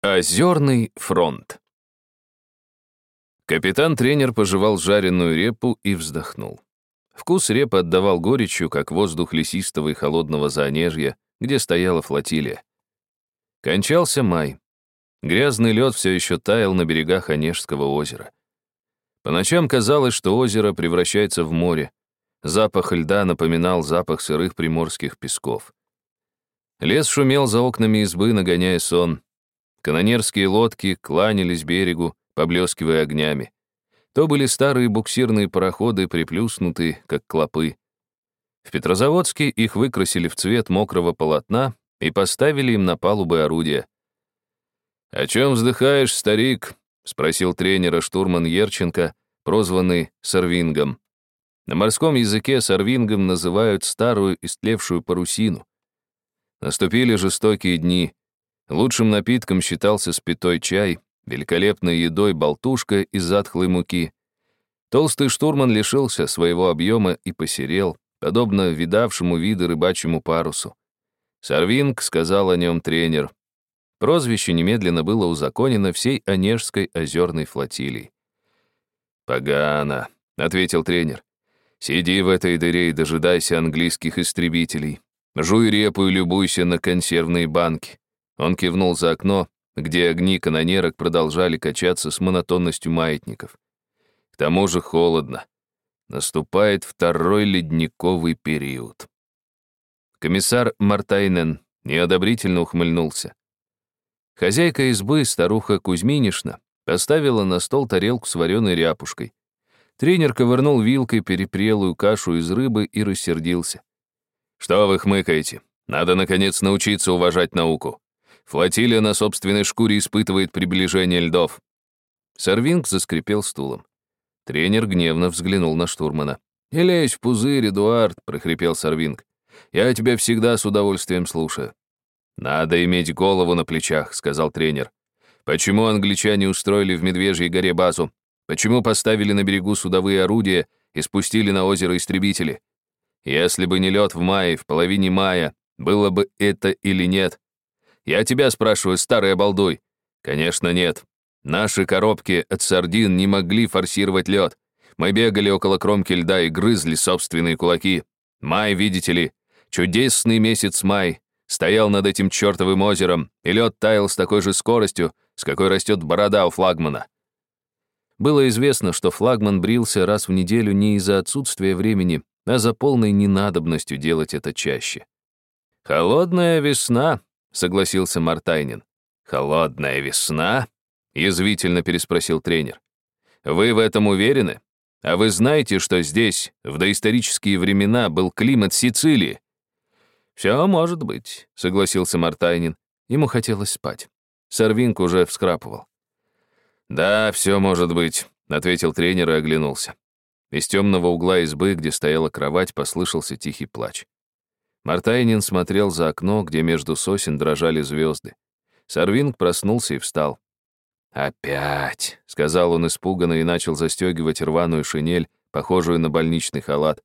Озерный фронт. Капитан-тренер пожевал жареную репу и вздохнул. Вкус репы отдавал горечью, как воздух лесистого и холодного заонежья, где стояла флотилия. Кончался май. Грязный лед все еще таял на берегах Онежского озера. По ночам казалось, что озеро превращается в море. Запах льда напоминал запах сырых приморских песков. Лес шумел за окнами избы, нагоняя сон. Канонерские лодки кланялись берегу, поблескивая огнями. То были старые буксирные пароходы, приплюснутые, как клопы. В Петрозаводске их выкрасили в цвет мокрого полотна и поставили им на палубы орудия. «О чем вздыхаешь, старик?» — спросил тренера штурман Ерченко, прозванный Сарвингом. На морском языке Сарвингом называют старую истлевшую парусину. Наступили жестокие дни. Лучшим напитком считался спитой чай, великолепной едой болтушка из затхлой муки. Толстый штурман лишился своего объема и посерел, подобно видавшему виды рыбачьему парусу. Сарвинг сказал о нем тренер. Прозвище немедленно было узаконено всей Онежской озерной флотилией. «Погано», — ответил тренер. «Сиди в этой дыре и дожидайся английских истребителей. Жуй репу и любуйся на консервные банки. Он кивнул за окно, где огни канонерок продолжали качаться с монотонностью маятников. К тому же холодно. Наступает второй ледниковый период. Комиссар Мартайнен неодобрительно ухмыльнулся. Хозяйка избы, старуха Кузьминишна, поставила на стол тарелку с вареной ряпушкой. Тренер ковырнул вилкой перепрелую кашу из рыбы и рассердился. «Что вы хмыкаете? Надо, наконец, научиться уважать науку. Флотилия на собственной шкуре испытывает приближение льдов». Сарвинг заскрипел стулом. Тренер гневно взглянул на штурмана. «Не лезь в пузырь, Эдуард», — прохрипел Сарвинг. «Я тебя всегда с удовольствием слушаю». «Надо иметь голову на плечах», — сказал тренер. «Почему англичане устроили в Медвежьей горе базу? Почему поставили на берегу судовые орудия и спустили на озеро истребители? Если бы не лед в мае, в половине мая, было бы это или нет? Я тебя спрашиваю, старый обалдуй. Конечно, нет. Наши коробки от сардин не могли форсировать лед. Мы бегали около кромки льда и грызли собственные кулаки. Май, видите ли, чудесный месяц май, стоял над этим чертовым озером, и лед таял с такой же скоростью, с какой растет борода у флагмана. Было известно, что флагман брился раз в неделю не из-за отсутствия времени, а за полной ненадобностью делать это чаще. «Холодная весна», — согласился Мартайнин. «Холодная весна?» — язвительно переспросил тренер. «Вы в этом уверены? А вы знаете, что здесь в доисторические времена был климат Сицилии?» «Все может быть», — согласился Мартайнин. Ему хотелось спать. Сорвинг уже вскрапывал. «Да, все может быть», — ответил тренер и оглянулся. Из темного угла избы, где стояла кровать, послышался тихий плач. Мартайнин смотрел за окно, где между сосен дрожали звезды. Сарвинг проснулся и встал. «Опять», — сказал он испуганно и начал застегивать рваную шинель, похожую на больничный халат.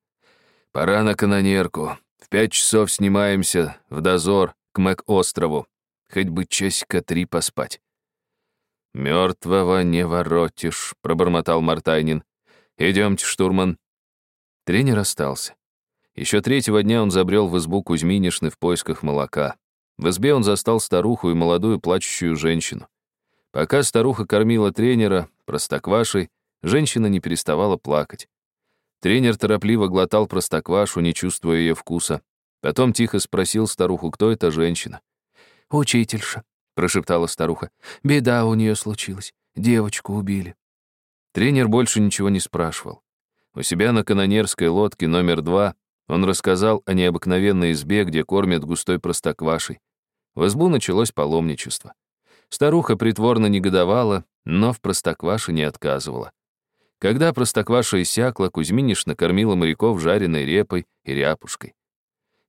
«Пора на канонерку. В пять часов снимаемся в дозор к Мэг-острову. Хоть бы часика три поспать». «Мертвого не воротишь», — пробормотал Мартайнин. «Идемте, штурман». Тренер остался. Еще третьего дня он забрел в избу Кузьминишны в поисках молока. В избе он застал старуху и молодую плачущую женщину. Пока старуха кормила тренера, простоквашей, женщина не переставала плакать. Тренер торопливо глотал простоквашу, не чувствуя ее вкуса. Потом тихо спросил старуху, кто эта женщина. «Учительша», — прошептала старуха. «Беда у нее случилась. Девочку убили». Тренер больше ничего не спрашивал. У себя на канонерской лодке номер два он рассказал о необыкновенной избе, где кормят густой простоквашей. В избу началось паломничество. Старуха притворно негодовала, но в простокваше не отказывала. Когда простокваша иссякла, Кузьминиш накормила моряков жареной репой и ряпушкой.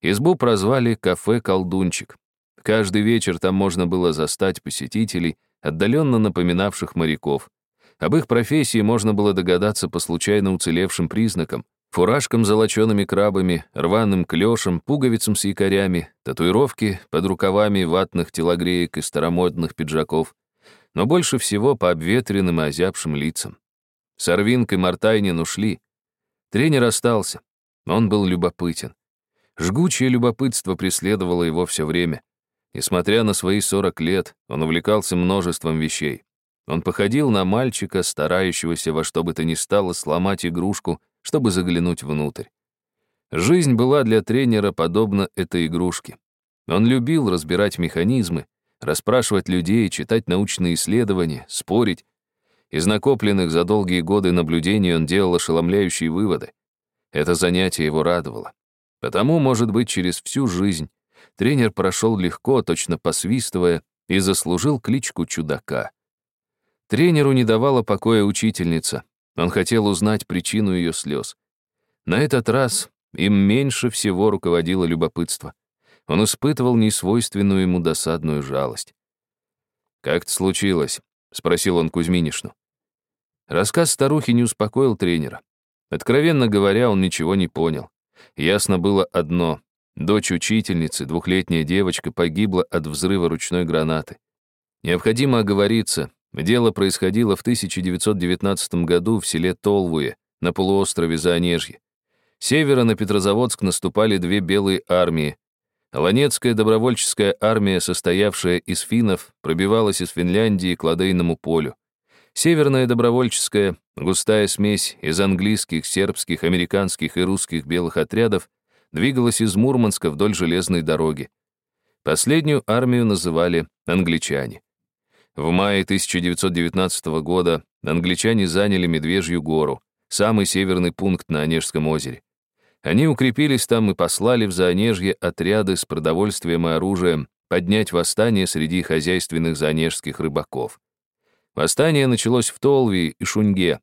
Избу прозвали «Кафе Колдунчик». Каждый вечер там можно было застать посетителей, отдаленно напоминавших моряков. Об их профессии можно было догадаться по случайно уцелевшим признакам. Фуражкам с золочеными крабами, рваным клешем, пуговицам с якорями, татуировки под рукавами ватных телогреек и старомодных пиджаков, но больше всего по обветренным и озябшим лицам. Сорвинг и Мартайнин ушли. Тренер остался. Он был любопытен. Жгучее любопытство преследовало его все время. Несмотря на свои 40 лет, он увлекался множеством вещей. Он походил на мальчика, старающегося во что бы то ни стало сломать игрушку, чтобы заглянуть внутрь. Жизнь была для тренера подобна этой игрушке. Он любил разбирать механизмы, расспрашивать людей, читать научные исследования, спорить. Из накопленных за долгие годы наблюдений он делал ошеломляющие выводы. Это занятие его радовало. Потому, может быть, через всю жизнь тренер прошел легко, точно посвистывая, и заслужил кличку чудака. Тренеру не давала покоя учительница. Он хотел узнать причину ее слез. На этот раз им меньше всего руководило любопытство. Он испытывал несвойственную ему досадную жалость. «Как это случилось?» — спросил он Кузьминишну. Рассказ старухи не успокоил тренера. Откровенно говоря, он ничего не понял. Ясно было одно — дочь учительницы, двухлетняя девочка, погибла от взрыва ручной гранаты. Необходимо оговориться, дело происходило в 1919 году в селе Толвуе, на полуострове Заонежье. С севера на Петрозаводск наступали две белые армии. Ланецкая добровольческая армия, состоявшая из финнов, пробивалась из Финляндии к Ладейному полю. Северная добровольческая, густая смесь из английских, сербских, американских и русских белых отрядов двигалась из Мурманска вдоль железной дороги. Последнюю армию называли англичане. В мае 1919 года англичане заняли Медвежью гору, самый северный пункт на Онежском озере. Они укрепились там и послали в Заонежье отряды с продовольствием и оружием поднять восстание среди хозяйственных заонежских рыбаков. Восстание началось в Толве и Шуньге,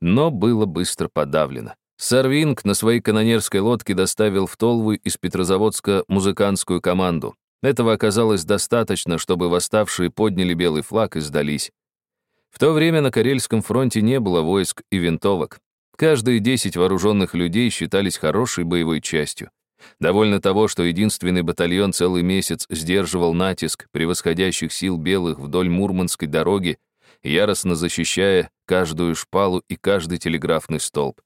но было быстро подавлено. Сарвинг на своей канонерской лодке доставил в Толву из Петрозаводска музыкантскую команду. Этого оказалось достаточно, чтобы восставшие подняли белый флаг и сдались. В то время на Карельском фронте не было войск и винтовок. Каждые 10 вооруженных людей считались хорошей боевой частью. Довольно того, что единственный батальон целый месяц сдерживал натиск превосходящих сил белых вдоль Мурманской дороги яростно защищая каждую шпалу и каждый телеграфный столб.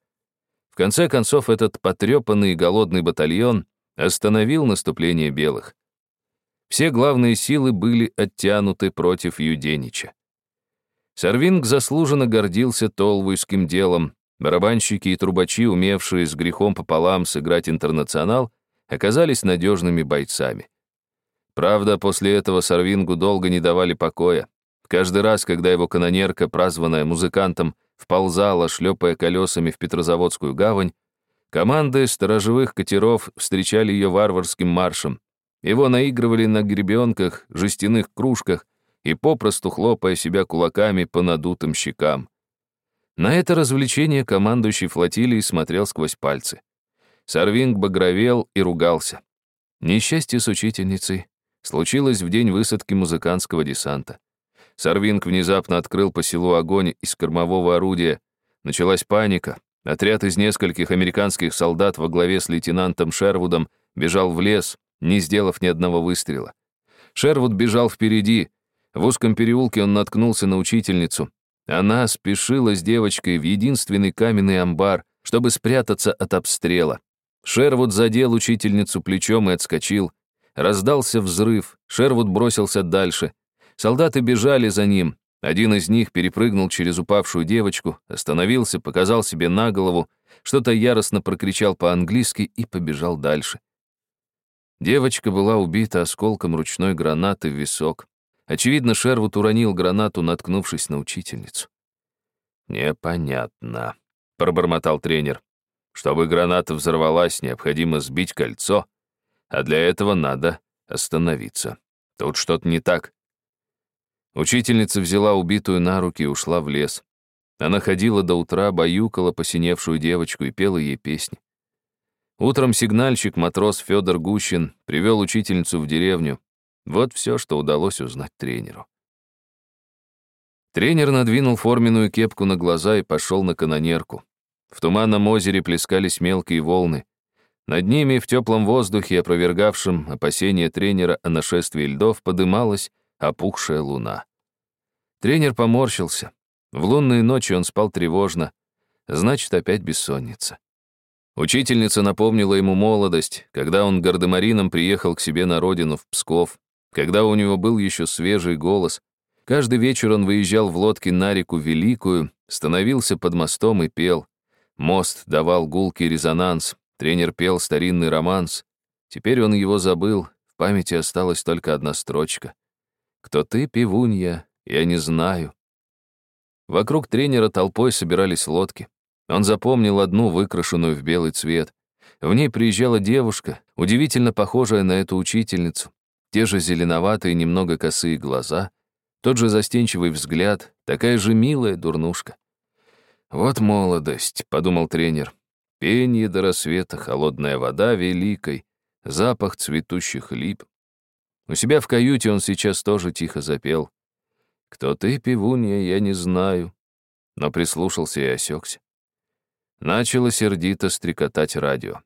В конце концов, этот потрепанный и голодный батальон остановил наступление белых. Все главные силы были оттянуты против Юденича. Сарвинг заслуженно гордился толвуйским делом. Барабанщики и трубачи, умевшие с грехом пополам сыграть интернационал, оказались надежными бойцами. Правда, после этого Сарвингу долго не давали покоя. Каждый раз, когда его канонерка, прозванная музыкантом, вползала, шлепая колесами в Петрозаводскую гавань, команды сторожевых катеров встречали ее варварским маршем. Его наигрывали на гребенках, жестяных кружках и попросту хлопая себя кулаками по надутым щекам. На это развлечение командующий флотилией смотрел сквозь пальцы. Сарвинг багровел и ругался. Несчастье с учительницей случилось в день высадки музыкантского десанта. Сарвинг внезапно открыл по селу огонь из кормового орудия. Началась паника. Отряд из нескольких американских солдат во главе с лейтенантом Шервудом бежал в лес, не сделав ни одного выстрела. Шервуд бежал впереди. В узком переулке он наткнулся на учительницу. Она спешила с девочкой в единственный каменный амбар, чтобы спрятаться от обстрела. Шервуд задел учительницу плечом и отскочил. Раздался взрыв. Шервуд бросился дальше. Солдаты бежали за ним. Один из них перепрыгнул через упавшую девочку, остановился, показал себе на голову, что-то яростно прокричал по-английски и побежал дальше. Девочка была убита осколком ручной гранаты в висок. Очевидно, Шервуд уронил гранату, наткнувшись на учительницу. «Непонятно», — пробормотал тренер. «Чтобы граната взорвалась, необходимо сбить кольцо, а для этого надо остановиться. Тут что-то не так». Учительница взяла убитую на руки и ушла в лес. Она ходила до утра, баюкала посиневшую девочку и пела ей песни. Утром сигнальщик, матрос Федор Гущин, привел учительницу в деревню. Вот все, что удалось узнать тренеру. Тренер надвинул форменную кепку на глаза и пошел на канонерку. В туманном озере плескались мелкие волны. Над ними в теплом воздухе, опровергавшем опасения тренера о нашествии льдов, подымалась опухшая луна. Тренер поморщился. В лунные ночи он спал тревожно. Значит, опять бессонница. Учительница напомнила ему молодость, когда он гардемарином приехал к себе на родину в Псков, когда у него был еще свежий голос. Каждый вечер он выезжал в лодке на реку Великую, становился под мостом и пел. Мост давал гулкий резонанс, тренер пел старинный романс. Теперь он его забыл, в памяти осталась только одна строчка. «Кто ты, пивунья, я не знаю». Вокруг тренера толпой собирались лодки. Он запомнил одну, выкрашенную в белый цвет. В ней приезжала девушка, удивительно похожая на эту учительницу. Те же зеленоватые, немного косые глаза, тот же застенчивый взгляд, такая же милая дурнушка. «Вот молодость», — подумал тренер. «Пенье до рассвета, холодная вода великой, запах цветущих лип». У себя в каюте он сейчас тоже тихо запел. «Кто ты, пивунья, я не знаю», но прислушался и осекся. Начало сердито стрекотать радио.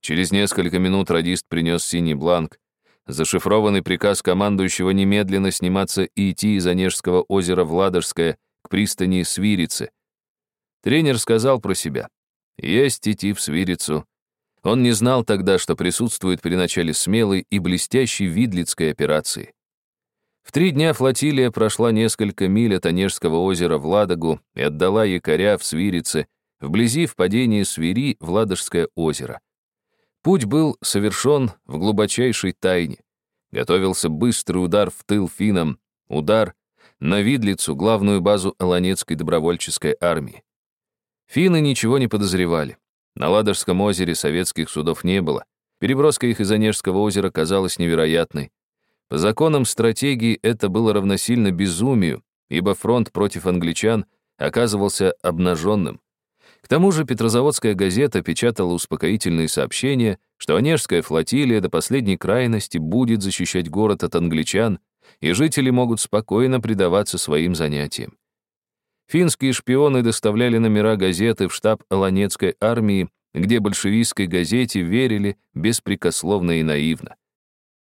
Через несколько минут радист принес синий бланк, зашифрованный приказ командующего немедленно сниматься и идти из Онежского озера в Ладожское к пристани Свирицы. Тренер сказал про себя. Есть идти в Свирицу. Он не знал тогда, что присутствует при начале смелой и блестящей Видлицкой операции. В три дня флотилия прошла несколько миль от Онежского озера в Ладогу и отдала якоря в Свирице, вблизи впадения Свири в Ладожское озеро. Путь был совершен в глубочайшей тайне. Готовился быстрый удар в тыл финам, удар на Видлицу, главную базу Аланецкой добровольческой армии. Финны ничего не подозревали. На Ладожском озере советских судов не было. Переброска их из Онежского озера казалась невероятной. По законам стратегии это было равносильно безумию, ибо фронт против англичан оказывался обнаженным. К тому же Петрозаводская газета печатала успокоительные сообщения, что Онежская флотилия до последней крайности будет защищать город от англичан, и жители могут спокойно предаваться своим занятиям. Финские шпионы доставляли номера газеты в штаб Аланецкой армии, где большевистской газете верили беспрекословно и наивно.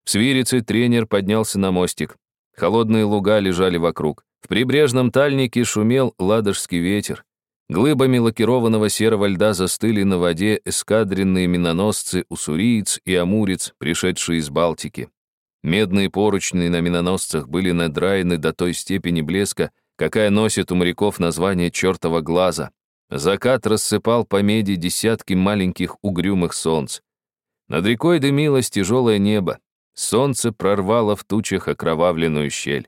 В Свирице тренер поднялся на мостик. Холодные луга лежали вокруг. В прибрежном тальнике шумел ладожский ветер. Глыбами лакированного серого льда застыли на воде эскадренные миноносцы Уссуриец и Амурец, пришедшие из Балтики. Медные поручни на миноносцах были надраены до той степени блеска, какая носит у моряков название чертова глаза. Закат рассыпал по меди десятки маленьких угрюмых солнц. Над рекой дымилось тяжелое небо. Солнце прорвало в тучах окровавленную щель.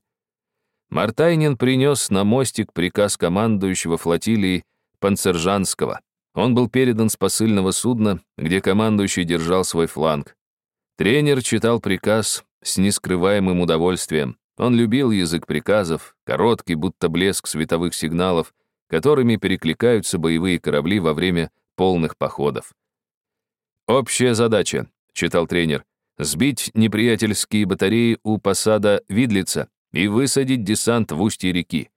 Мартайнин принес на мостик приказ командующего флотилии Панцержанского. Он был передан с посыльного судна, где командующий держал свой фланг. Тренер читал приказ с нескрываемым удовольствием. Он любил язык приказов, короткий, будто блеск световых сигналов, которыми перекликаются боевые корабли во время полных походов. «Общая задача», — читал тренер, — «сбить неприятельские батареи у посада Видлица, и высадить десант в устье реки.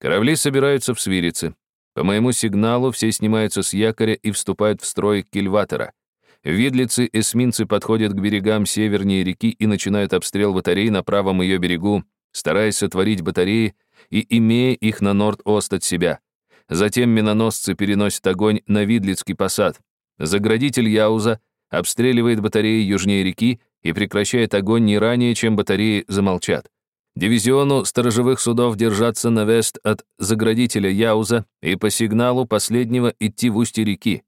Корабли собираются в Свирице. По моему сигналу все снимаются с якоря и вступают в строй кильватора. Видлицы эсминцы подходят к берегам севернее реки и начинают обстрел батарей на правом ее берегу, стараясь сотворить батареи и имея их на норд-ост от себя. Затем миноносцы переносят огонь на Видлицкий посад. Заградитель Яуза обстреливает батареи южнее реки и прекращает огонь не ранее, чем батареи замолчат. Дивизиону сторожевых судов держаться на вест от заградителя Яуза и по сигналу последнего идти в устье реки.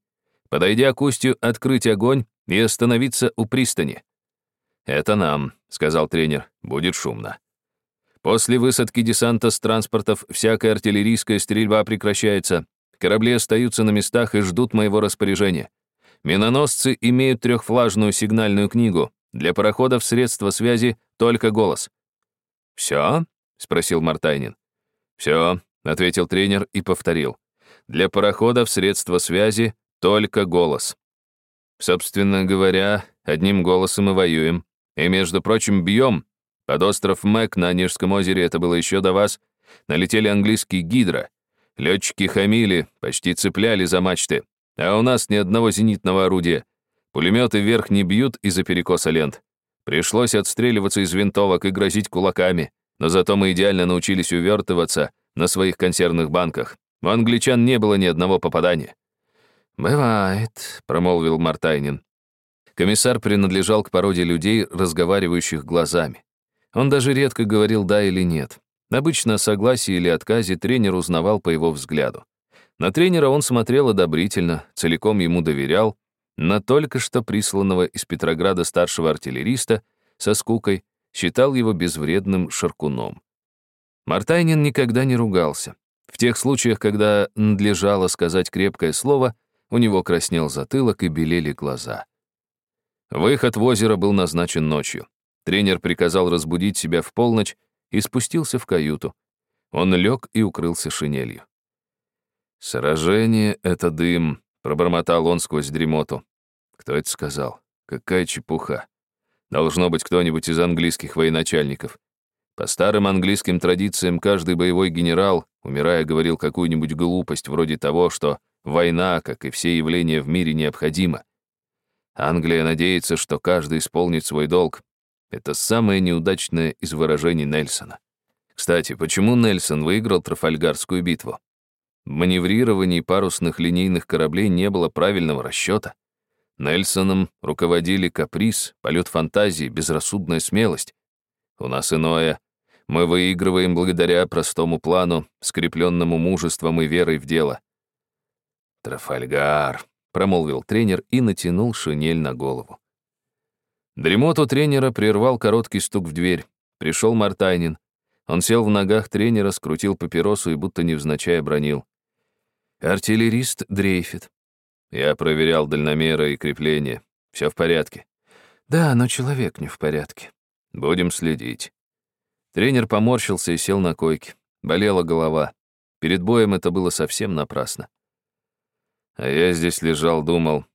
Подойдя к устью, открыть огонь и остановиться у пристани. «Это нам», — сказал тренер, — «будет шумно». После высадки десанта с транспортов всякая артиллерийская стрельба прекращается. Корабли остаются на местах и ждут моего распоряжения. Миноносцы имеют трехфлажную сигнальную книгу. Для пароходов средства связи только голос. «Все?» — спросил Мартайнин. «Все», — ответил тренер и повторил. «Для пароходов средства связи только голос». Собственно говоря, одним голосом и воюем. И, между прочим, бьем. Под остров Мэг на Онежском озере, это было еще до вас, налетели английские гидро. Летчики хамили, почти цепляли за мачты. А у нас ни одного зенитного орудия. Пулеметы вверх не бьют из-за перекоса лент. Пришлось отстреливаться из винтовок и грозить кулаками. Но зато мы идеально научились увертываться на своих консервных банках. У англичан не было ни одного попадания. «Бывает», — промолвил Мартайнин. Комиссар принадлежал к породе людей, разговаривающих глазами. Он даже редко говорил «да» или «нет». Обычно о согласии или отказе тренер узнавал по его взгляду. На тренера он смотрел одобрительно, целиком ему доверял, на только что присланного из Петрограда старшего артиллериста со скукой считал его безвредным шаркуном. Мартайнин никогда не ругался. В тех случаях, когда надлежало сказать крепкое слово, у него краснел затылок и белели глаза. Выход в озеро был назначен ночью. Тренер приказал разбудить себя в полночь и спустился в каюту. Он лег и укрылся шинелью. «Сражение — это дым», — пробормотал он сквозь дремоту. Кто это сказал? Какая чепуха. Должно быть кто-нибудь из английских военачальников. По старым английским традициям каждый боевой генерал, умирая, говорил какую-нибудь глупость вроде того, что война, как и все явления в мире, необходима. Англия надеется, что каждый исполнит свой долг, это самое неудачное из выражений Нельсона. Кстати, почему Нельсон выиграл Трафальгарскую битву? Маневрировании парусных линейных кораблей не было правильного расчета. Нельсоном руководили каприз, полет фантазии, безрассудная смелость. У нас иное. Мы выигрываем благодаря простому плану, скрепленному мужеством и верой в дело. «Трафальгар», — промолвил тренер и натянул шинель на голову. Дремоту тренера прервал короткий стук в дверь. Пришел Мартайнин. Он сел в ногах тренера, скрутил папиросу и будто невзначай обронил. «Артиллерист дрейфит». Я проверял дальномеры и крепления. Все в порядке. «Да, но человек не в порядке». «Будем следить». Тренер поморщился и сел на койке. Болела голова. Перед боем это было совсем напрасно. А я здесь лежал, думал.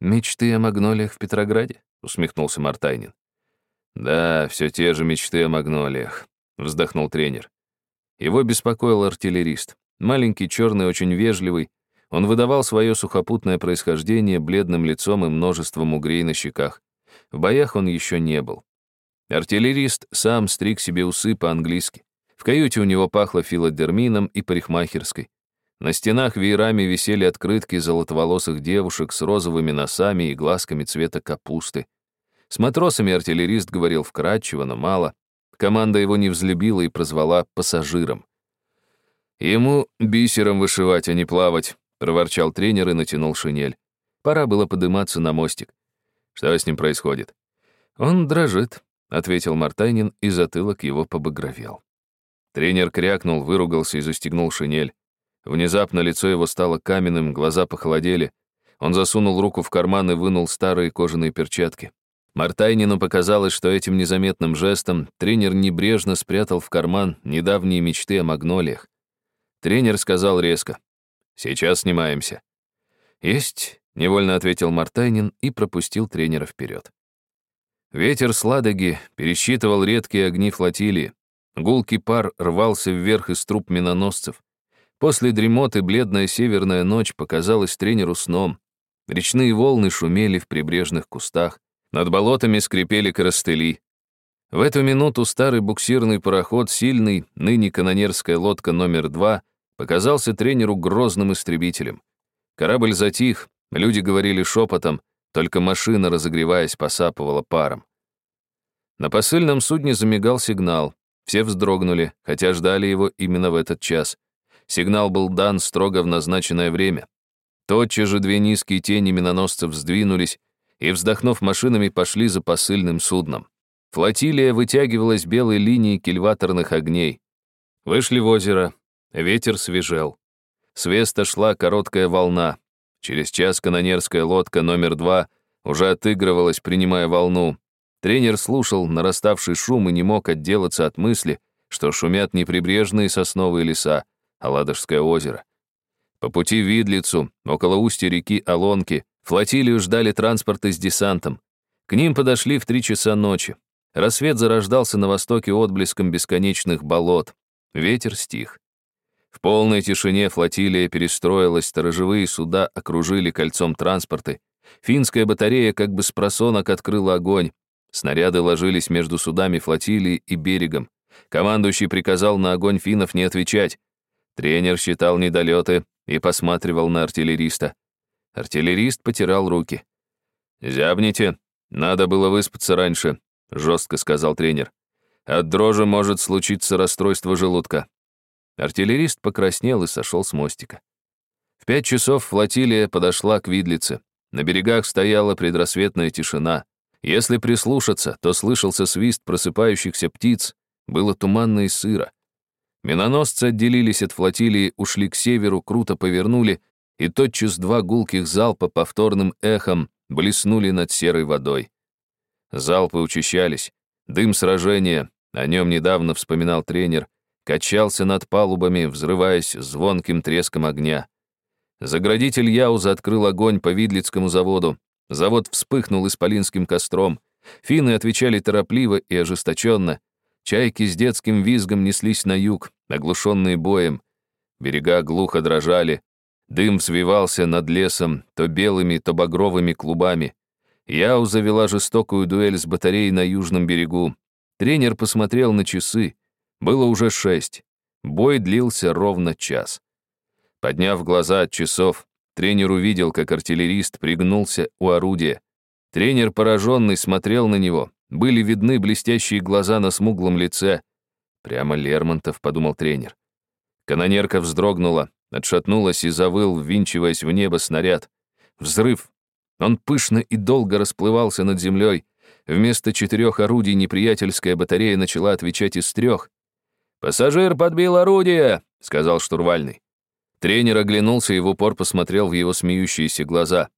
«Мечты о магнолиях в Петрограде?» усмехнулся Мартайнин. Да, все те же мечты о магнолиях, вздохнул тренер. Его беспокоил артиллерист. Маленький, черный, очень вежливый. Он выдавал свое сухопутное происхождение бледным лицом и множеством угрей на щеках. В боях он еще не был. Артиллерист сам стриг себе усы по-английски. В каюте у него пахло филодермином и парикмахерской. На стенах веерами висели открытки золотоволосых девушек с розовыми носами и глазками цвета капусты. С матросами артиллерист говорил вкратчиво, но мало. Команда его не взлюбила и прозвала пассажиром. «Ему бисером вышивать, а не плавать», — проворчал тренер и натянул шинель. Пора было подниматься на мостик. Что с ним происходит? «Он дрожит», — ответил Мартайнин, и затылок его побагровел. Тренер крякнул, выругался и застегнул шинель. Внезапно лицо его стало каменным, глаза похолодели. Он засунул руку в карман и вынул старые кожаные перчатки. Мартайнину показалось, что этим незаметным жестом тренер небрежно спрятал в карман недавние мечты о магнолиях. Тренер сказал резко. «Сейчас снимаемся». «Есть», — невольно ответил Мартайнин и пропустил тренера вперед. Ветер с Ладоги пересчитывал редкие огни флотилии. Гулкий пар рвался вверх из труб миноносцев. После дремоты бледная северная ночь показалась тренеру сном. Речные волны шумели в прибрежных кустах. Над болотами скрипели коростыли. В эту минуту старый буксирный пароход, сильный, ныне канонерская лодка номер два, показался тренеру грозным истребителем. Корабль затих, люди говорили шепотом, только машина, разогреваясь, посапывала паром. На посыльном судне замигал сигнал. Все вздрогнули, хотя ждали его именно в этот час. Сигнал был дан строго в назначенное время. Тотчас же две низкие тени миноносцев сдвинулись и, вздохнув машинами, пошли за посыльным судном. Флотилия вытягивалась белой линией кильваторных огней. Вышли в озеро, ветер свежел. С веста шла короткая волна. Через час канонерская лодка номер два уже отыгрывалась, принимая волну. Тренер слушал нараставший шум и не мог отделаться от мысли, что шумят не прибрежные сосновые леса, Аладожское озеро. По пути в Видлицу, около устья реки Алонки, флотилию ждали транспорты с десантом. К ним подошли в три часа ночи. Рассвет зарождался на востоке отблеском бесконечных болот. Ветер стих. В полной тишине флотилия перестроилась, сторожевые суда окружили кольцом транспорты. Финская батарея как бы с просонок открыла огонь. Снаряды ложились между судами флотилии и берегом. Командующий приказал на огонь финнов не отвечать. Тренер считал недолеты и посматривал на артиллериста. Артиллерист потирал руки. «Зябните, надо было выспаться раньше», — жестко сказал тренер. «От дрожи может случиться расстройство желудка». Артиллерист покраснел и сошел с мостика. В пять часов флотилия подошла к Видлице. На берегах стояла предрассветная тишина. Если прислушаться, то слышался свист просыпающихся птиц, было туманно и сыро. Миноносцы отделились от флотилии, ушли к северу, круто повернули, и тотчас два гулких залпа повторным эхом блеснули над серой водой. Залпы учащались. Дым сражения, о нем недавно вспоминал тренер, качался над палубами, взрываясь звонким треском огня. Заградитель Яуза открыл огонь по Видлицкому заводу. Завод вспыхнул исполинским костром. Финны отвечали торопливо и ожесточенно. Чайки с детским визгом неслись на юг, оглушенные боем. Берега глухо дрожали. Дым взвивался над лесом то белыми, то багровыми клубами. Яу завела жестокую дуэль с батареей на южном берегу. Тренер посмотрел на часы. Было уже шесть. Бой длился ровно час. Подняв глаза от часов, тренер увидел, как артиллерист пригнулся у орудия. Тренер, пораженный, смотрел на него. Были видны блестящие глаза на смуглом лице. Прямо Лермонтов, подумал тренер. Канонерка вздрогнула, отшатнулась и завыл, ввинчиваясь в небо снаряд. Взрыв. Он пышно и долго расплывался над землей. Вместо четырех орудий неприятельская батарея начала отвечать из трех. «Пассажир подбил орудие!» — сказал штурвальный. Тренер оглянулся и в упор посмотрел в его смеющиеся глаза.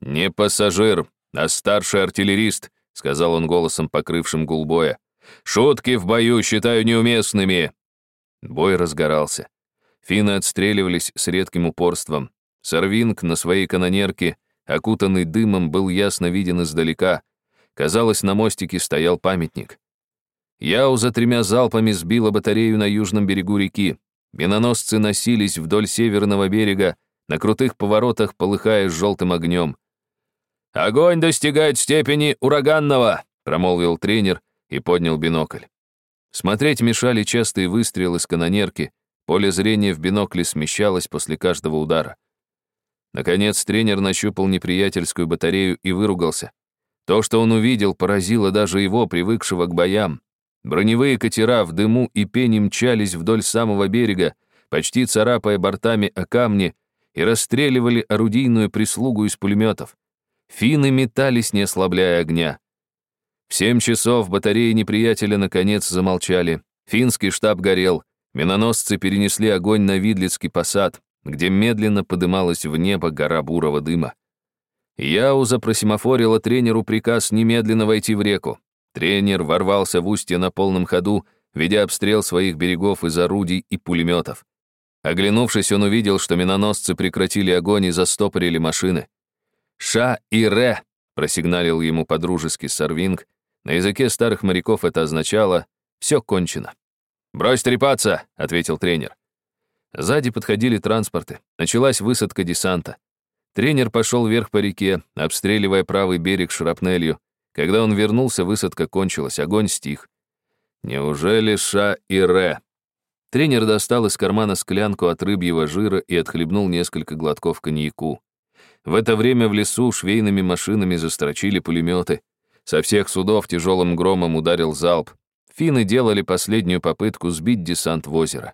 «Не пассажир, а старший артиллерист», — сказал он голосом, покрывшим гулбоя. «Шутки в бою считаю неуместными». Бой разгорался. Финны отстреливались с редким упорством. Сарвинг на своей канонерке, окутанный дымом, был ясно виден издалека. Казалось, на мостике стоял памятник. Яу за тремя залпами сбила батарею на южном берегу реки. Миноносцы носились вдоль северного берега, на крутых поворотах полыхая желтым огнем. «Огонь достигает степени ураганного», — промолвил тренер и поднял бинокль. Смотреть мешали частые выстрелы с канонерки, поле зрения в бинокле смещалось после каждого удара. Наконец тренер нащупал неприятельскую батарею и выругался. То, что он увидел, поразило даже его, привыкшего к боям. Броневые катера в дыму и пене мчались вдоль самого берега, почти царапая бортами о камни, и расстреливали орудийную прислугу из пулеметов. Финны метались, не ослабляя огня. В семь часов батареи неприятеля наконец замолчали. Финский штаб горел. Миноносцы перенесли огонь на Видлицкий посад, где медленно подымалась в небо гора бурого дыма. Яу запросимофорила тренеру приказ немедленно войти в реку. Тренер ворвался в устье на полном ходу, ведя обстрел своих берегов из орудий и пулеметов. Оглянувшись, он увидел, что миноносцы прекратили огонь и застопорили машины. «Ша и Ре!» — просигналил ему подружеский Сарвинг. На языке старых моряков это означало «все кончено». «Брось трепаться!» — ответил тренер. Сзади подходили транспорты. Началась высадка десанта. Тренер пошел вверх по реке, обстреливая правый берег шрапнелью. Когда он вернулся, высадка кончилась, огонь стих. Неужели Ша и Ре? Тренер достал из кармана склянку от рыбьего жира и отхлебнул несколько глотков коньяку. В это время в лесу швейными машинами застрочили пулеметы. Со всех судов тяжелым громом ударил залп. Финны делали последнюю попытку сбить десант в озеро.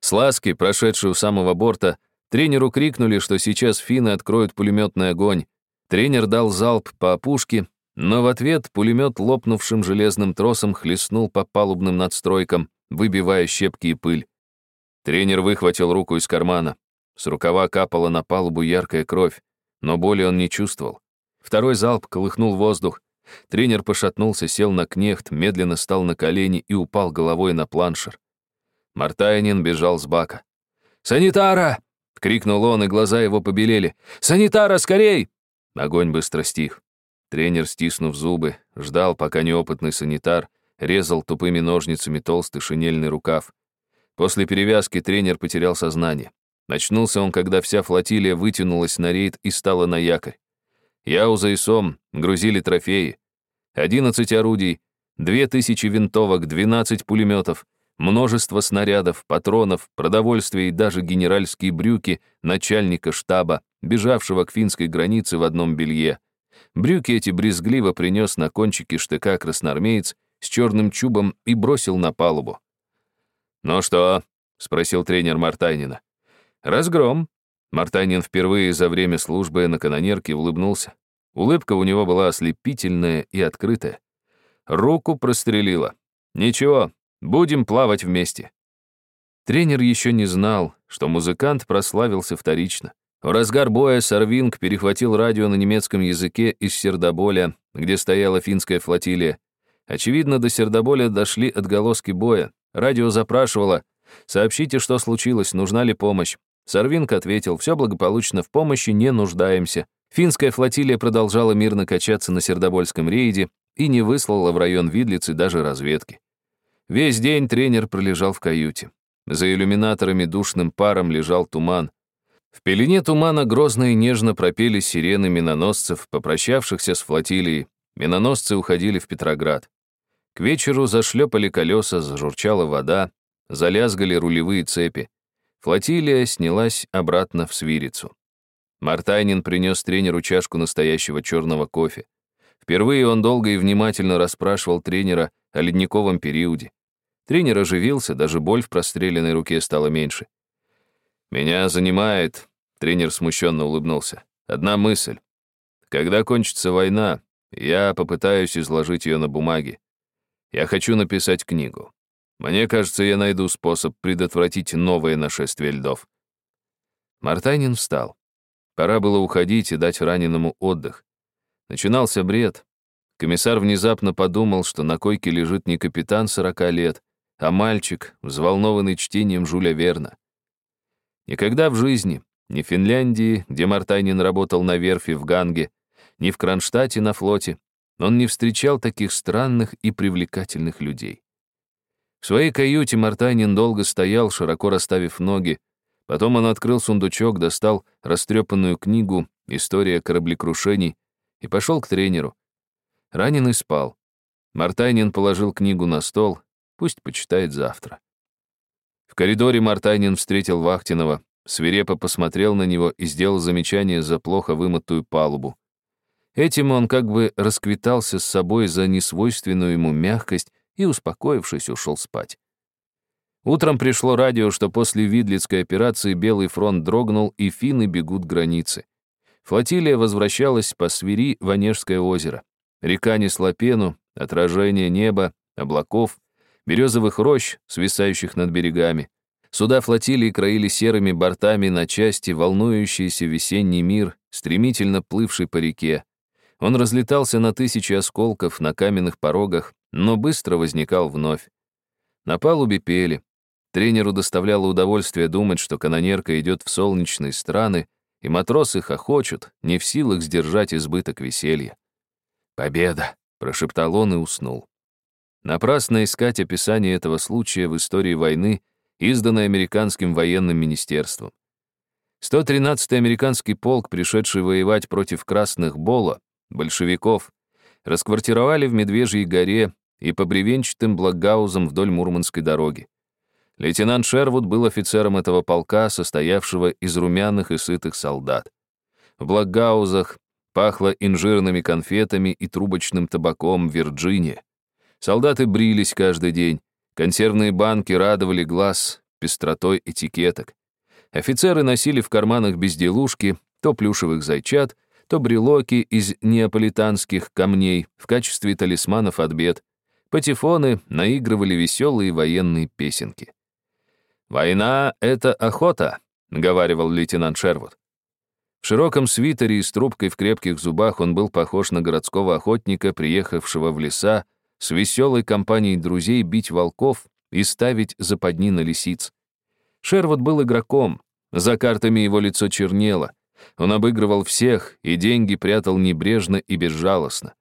С ласки, прошедшей у самого борта, тренеру крикнули, что сейчас финны откроют пулеметный огонь. Тренер дал залп по опушке, но в ответ пулемет лопнувшим железным тросом хлестнул по палубным надстройкам, выбивая щепки и пыль. Тренер выхватил руку из кармана. С рукава капала на палубу яркая кровь, но боли он не чувствовал. Второй залп колыхнул воздух. Тренер пошатнулся, сел на кнехт, медленно стал на колени и упал головой на планшер. Мартайнин бежал с бака. «Санитара!» — крикнул он, и глаза его побелели. «Санитара, скорей!» Огонь быстро стих. Тренер, стиснув зубы, ждал, пока неопытный санитар резал тупыми ножницами толстый шинельный рукав. После перевязки тренер потерял сознание. Начнулся он, когда вся флотилия вытянулась на рейд и стала на якорь. Яуза и Сом грузили трофеи. 11 орудий, 2000 винтовок, 12 пулеметов, множество снарядов, патронов, продовольствия и даже генеральские брюки начальника штаба, бежавшего к финской границе в одном белье. Брюки эти брезгливо принес на кончике штыка красноармеец с черным чубом и бросил на палубу. «Ну что?» — спросил тренер Мартайнина. «Разгром». Мартайнин впервые за время службы на канонерке улыбнулся. Улыбка у него была ослепительная и открытая. Руку прострелила. «Ничего, будем плавать вместе». Тренер еще не знал, что музыкант прославился вторично. В разгар боя Сарвинг перехватил радио на немецком языке из Сердоболя, где стояла финская флотилия. Очевидно, до Сердоболя дошли отголоски боя. Радио запрашивало «Сообщите, что случилось, нужна ли помощь». Сарвинг ответил «Все благополучно, в помощи не нуждаемся». Финская флотилия продолжала мирно качаться на Сердобольском рейде и не выслала в район Видлицы даже разведки. Весь день тренер пролежал в каюте. За иллюминаторами душным паром лежал туман. В пелене тумана грозно и нежно пропели сирены миноносцев, попрощавшихся с флотилией. Миноносцы уходили в Петроград. К вечеру зашлепали колеса, зажурчала вода, залязгали рулевые цепи. Флотилия снялась обратно в Свирицу. Мартайнин принес тренеру чашку настоящего черного кофе. Впервые он долго и внимательно расспрашивал тренера о ледниковом периоде. Тренер оживился, даже боль в простреленной руке стала меньше. «Меня занимает», — тренер смущенно улыбнулся, — «одна мысль. Когда кончится война, я попытаюсь изложить ее на бумаге. Я хочу написать книгу. Мне кажется, я найду способ предотвратить новое нашествие льдов». Мартайнин встал. Пора было уходить и дать раненому отдых. Начинался бред. Комиссар внезапно подумал, что на койке лежит не капитан сорока лет, а мальчик, взволнованный чтением Жюля Верна. Никогда в жизни, ни в Финляндии, где Мартайнин работал на верфи в Ганге, ни в Кронштадте на флоте, он не встречал таких странных и привлекательных людей. В своей каюте Мартайнин долго стоял, широко расставив ноги. Потом он открыл сундучок, достал растрепанную книгу «История кораблекрушений» и пошел к тренеру. Раненый спал. Мартайнин положил книгу на стол, пусть почитает завтра. Коридоре Мартайнин встретил Вахтинова, свирепо посмотрел на него и сделал замечание за плохо вымытую палубу. Этим он как бы расквитался с собой за несвойственную ему мягкость и, успокоившись, ушел спать. Утром пришло радио, что после Видлицкой операции Белый фронт дрогнул, и финны бегут к границе. Флотилия возвращалась по свири в Онежское озеро. Река несла пену, отражение неба, облаков, березовых рощ, свисающих над берегами. Суда флотилии краили серыми бортами на части волнующийся весенний мир, стремительно плывший по реке. Он разлетался на тысячи осколков на каменных порогах, но быстро возникал вновь. На палубе пели. Тренеру доставляло удовольствие думать, что канонерка идет в солнечные страны, и матросы хохочут, не в силах сдержать избыток веселья. «Победа!» — прошептал он и уснул. Напрасно искать описание этого случая в истории войны, изданной американским военным министерством. 113-й американский полк, пришедший воевать против красных Бола, большевиков, расквартировали в Медвежьей горе и по бревенчатым благаузам вдоль Мурманской дороги. Лейтенант Шервуд был офицером этого полка, состоявшего из румяных и сытых солдат. В Благаузах пахло инжирными конфетами и трубочным табаком Вирджиния. Солдаты брились каждый день. Консервные банки радовали глаз пестротой этикеток. Офицеры носили в карманах безделушки, то плюшевых зайчат, то брелоки из неаполитанских камней в качестве талисманов от бед. Патефоны наигрывали веселые военные песенки. «Война — это охота», — говаривал лейтенант Шервуд. В широком свитере и с трубкой в крепких зубах он был похож на городского охотника, приехавшего в леса с веселой компанией друзей бить волков и ставить западни на лисиц. Шервуд был игроком, за картами его лицо чернело. Он обыгрывал всех и деньги прятал небрежно и безжалостно.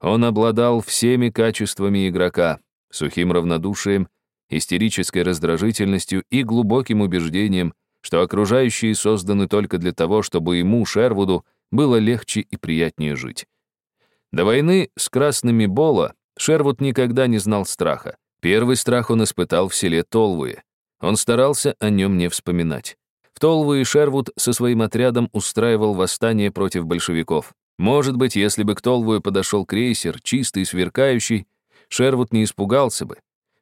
Он обладал всеми качествами игрока, сухим равнодушием, истерической раздражительностью и глубоким убеждением, что окружающие созданы только для того, чтобы ему, Шервуду, было легче и приятнее жить. До войны с красными Бола Шервуд никогда не знал страха. Первый страх он испытал в селе Толвуе. Он старался о нем не вспоминать. В Толвуе Шервуд со своим отрядом устраивал восстание против большевиков. Может быть, если бы к Толвуе подошел крейсер, чистый и сверкающий, Шервуд не испугался бы.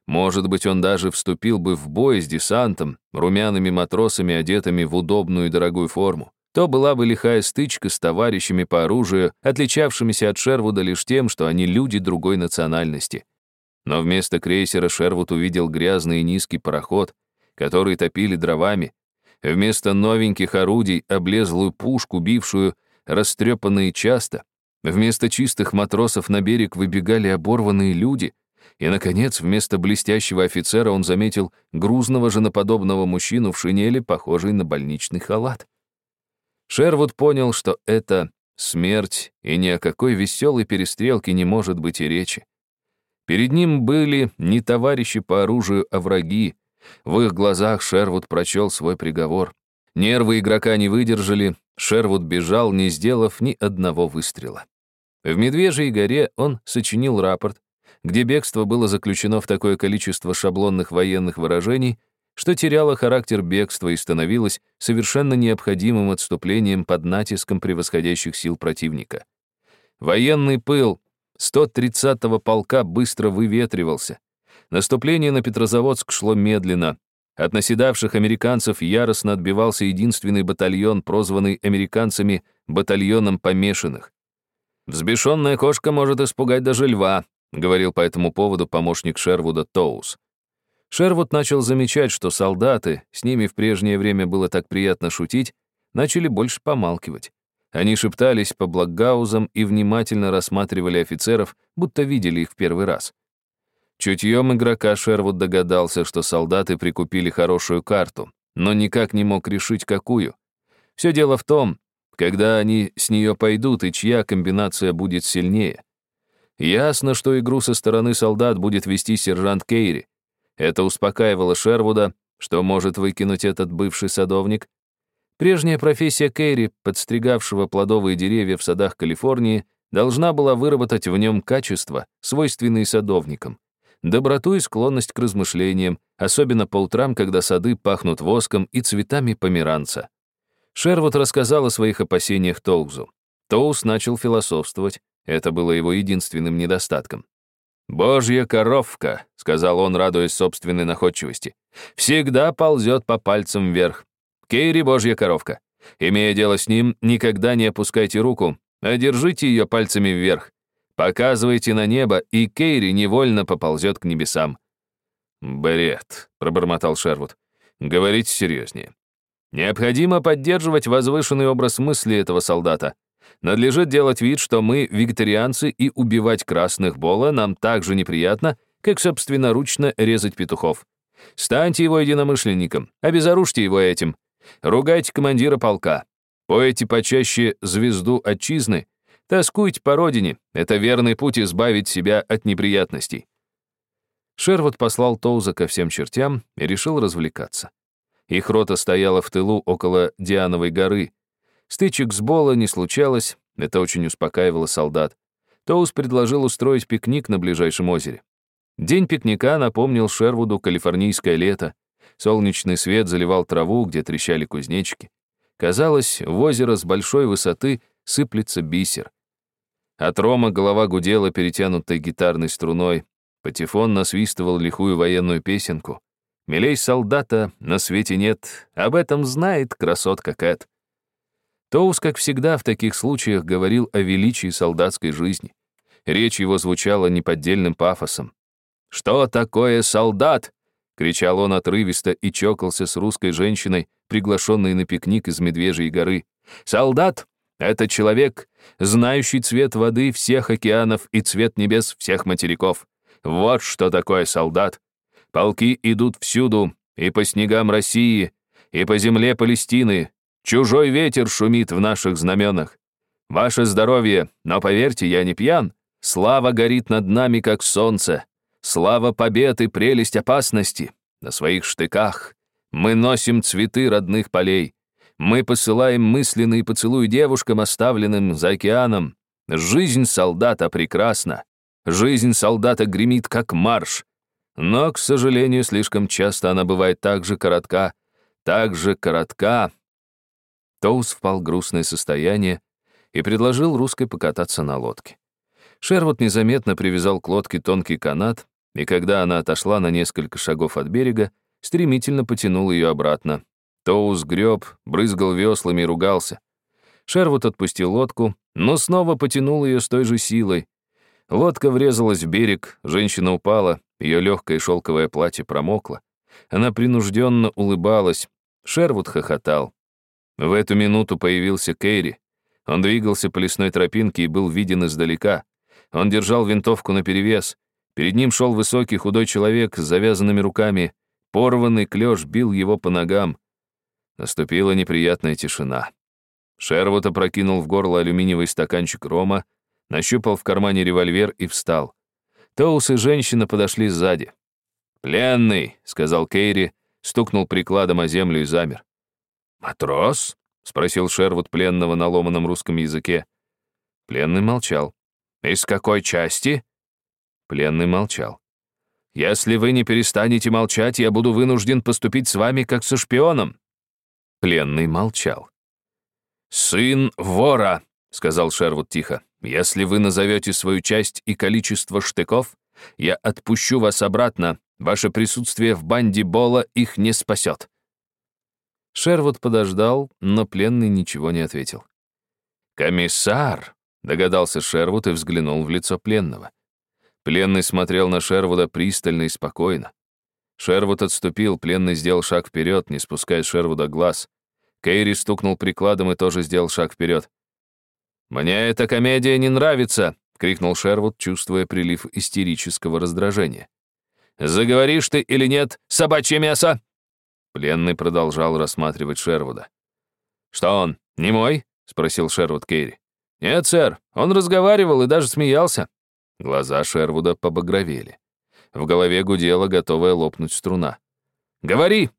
Может быть, он даже вступил бы в бой с десантом, румяными матросами, одетыми в удобную и дорогую форму. То была бы лихая стычка с товарищами по оружию, отличавшимися от Шервуда лишь тем, что они люди другой национальности. Но вместо крейсера Шервуд увидел грязный и низкий пароход, который топили дровами, вместо новеньких орудий облезлую пушку, бившую растрепанные часто, вместо чистых матросов на берег выбегали оборванные люди — и, наконец, вместо блестящего офицера он заметил грузного женоподобного мужчину в шинели, похожей на больничный халат. Шервуд понял, что это смерть, и ни о какой веселой перестрелке не может быть и речи. Перед ним были не товарищи по оружию, а враги. В их глазах Шервуд прочел свой приговор. Нервы игрока не выдержали, Шервуд бежал, не сделав ни одного выстрела. В Медвежьей горе он сочинил рапорт, где бегство было заключено в такое количество шаблонных военных выражений, что теряло характер бегства и становилось совершенно необходимым отступлением под натиском превосходящих сил противника. Военный пыл 130-го полка быстро выветривался. Наступление на Петрозаводск шло медленно. От наседавших американцев яростно отбивался единственный батальон, прозванный американцами «батальоном помешанных». Взбешенная кошка может испугать даже льва, говорил по этому поводу помощник Шервуда Тоус. Шервуд начал замечать, что солдаты, с ними в прежнее время было так приятно шутить, начали больше помалкивать. Они шептались по блокгаузам и внимательно рассматривали офицеров, будто видели их в первый раз. Чутьем игрока Шервуд догадался, что солдаты прикупили хорошую карту, но никак не мог решить, какую. Все дело в том, когда они с нее пойдут и чья комбинация будет сильнее. Ясно, что игру со стороны солдат будет вести сержант Кейри. Это успокаивало Шервуда, что может выкинуть этот бывший садовник. Прежняя профессия Кейри, подстригавшего плодовые деревья в садах Калифорнии, должна была выработать в нем качества, свойственные садовникам. Доброту и склонность к размышлениям, особенно по утрам, когда сады пахнут воском и цветами померанца. Шервуд рассказал о своих опасениях Тоузу. Тоуз начал философствовать, это было его единственным недостатком. «Божья коровка», — сказал он, радуясь собственной находчивости, «всегда ползет по пальцам вверх. Кейри — божья коровка. Имея дело с ним, никогда не опускайте руку, а держите ее пальцами вверх. Показывайте на небо, и Кейри невольно поползет к небесам». «Бред», — пробормотал Шервуд. «Говорите серьезнее. Необходимо поддерживать возвышенный образ мысли этого солдата. Надлежит делать вид, что мы вегетарианцы, и убивать красных Бола нам так же неприятно, как собственноручно резать петухов. Станьте его единомышленником, обезоружьте его этим. Ругайте командира полка. Поэте почаще звезду отчизны. Тоскуйте по родине. Это верный путь избавить себя от неприятностей. Шервуд послал Тоуза ко всем чертям и решил развлекаться. Их рота стояла в тылу около Диановой горы, Стычек с Бола не случалось, это очень успокаивало солдат. Тоус предложил устроить пикник на ближайшем озере. День пикника напомнил Шервуду калифорнийское лето. Солнечный свет заливал траву, где трещали кузнечики. Казалось, в озеро с большой высоты сыплется бисер. От рома голова гудела перетянутой гитарной струной. Патефон насвистывал лихую военную песенку. «Милей солдата на свете нет, об этом знает красотка Кэт». Тоус, как всегда в таких случаях, говорил о величии солдатской жизни. Речь его звучала неподдельным пафосом. «Что такое солдат?» — кричал он отрывисто и чокался с русской женщиной, приглашенной на пикник из Медвежьей горы. «Солдат — это человек, знающий цвет воды всех океанов и цвет небес всех материков. Вот что такое солдат. Полки идут всюду, и по снегам России, и по земле Палестины, Чужой ветер шумит в наших знаменах. Ваше здоровье, но поверьте, я не пьян. Слава горит над нами, как солнце. слава победы, прелесть опасности. На своих штыках мы носим цветы родных полей. Мы посылаем мысленные поцелуи девушкам, оставленным за океаном. Жизнь солдата прекрасна. Жизнь солдата гремит, как марш. Но, к сожалению, слишком часто она бывает так же коротка, так же коротка. Тоус впал в грустное состояние и предложил русской покататься на лодке. Шервуд незаметно привязал к лодке тонкий канат, и когда она отошла на несколько шагов от берега, стремительно потянул ее обратно. Тоус греб, брызгал веслами и ругался. Шервуд отпустил лодку, но снова потянул ее с той же силой. Лодка врезалась в берег, женщина упала, ее легкое шелковое платье промокло. Она принужденно улыбалась. Шервуд хохотал. В эту минуту появился Кейри. Он двигался по лесной тропинке и был виден издалека. Он держал винтовку наперевес. Перед ним шел высокий худой человек с завязанными руками. Порванный клеш бил его по ногам. Наступила неприятная тишина. Шервуд опрокинул в горло алюминиевый стаканчик рома, нащупал в кармане револьвер и встал. Тоус и женщина подошли сзади. «Пленный», — сказал Кейри, стукнул прикладом о землю и замер. «Матрос?» — спросил Шервуд пленного на ломаном русском языке. Пленный молчал. «Из какой части?» Пленный молчал. «Если вы не перестанете молчать, я буду вынужден поступить с вами как со шпионом». Пленный молчал. «Сын вора», — сказал Шервуд тихо. «Если вы назовете свою часть и количество штыков, я отпущу вас обратно. Ваше присутствие в банде Бола их не спасет». Шервуд подождал, но пленный ничего не ответил. «Комиссар!» — догадался Шервуд и взглянул в лицо пленного. Пленный смотрел на Шервуда пристально и спокойно. Шервуд отступил, пленный сделал шаг вперед, не спуская Шервуда глаз. Кейри стукнул прикладом и тоже сделал шаг вперед. «Мне эта комедия не нравится!» — крикнул Шервуд, чувствуя прилив истерического раздражения. «Заговоришь ты или нет, собачье мясо?» Пленный продолжал рассматривать Шервуда. «Что он, не мой?» — спросил Шервуд Кейри. «Нет, сэр, он разговаривал и даже смеялся». Глаза Шервуда побагровели. В голове гудела, готовая лопнуть струна. «Говори!»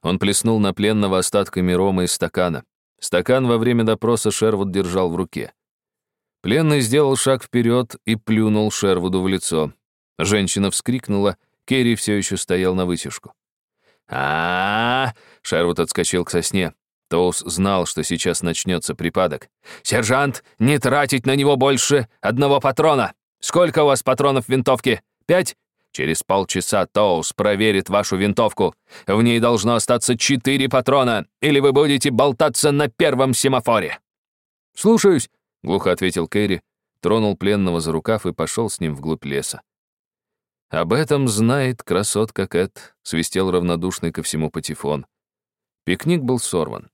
Он плеснул на пленного остатками рома из стакана. Стакан во время допроса Шервуд держал в руке. Пленный сделал шаг вперед и плюнул Шервуду в лицо. Женщина вскрикнула, Керри все еще стоял на вытяжку. А, -а, Шервуд отскочил к сосне. Тоус знал, что сейчас начнется припадок. «Сержант, не тратить на него больше одного патрона! Сколько у вас патронов в винтовке? Пять? Через полчаса Тоус проверит вашу винтовку. В ней должно остаться четыре патрона, или вы будете болтаться на первом семафоре». «Слушаюсь», — глухо ответил Кэрри, тронул пленного за рукав и пошел с ним вглубь леса. «Об этом знает красотка Кэт», — свистел равнодушный ко всему патефон. Пикник был сорван.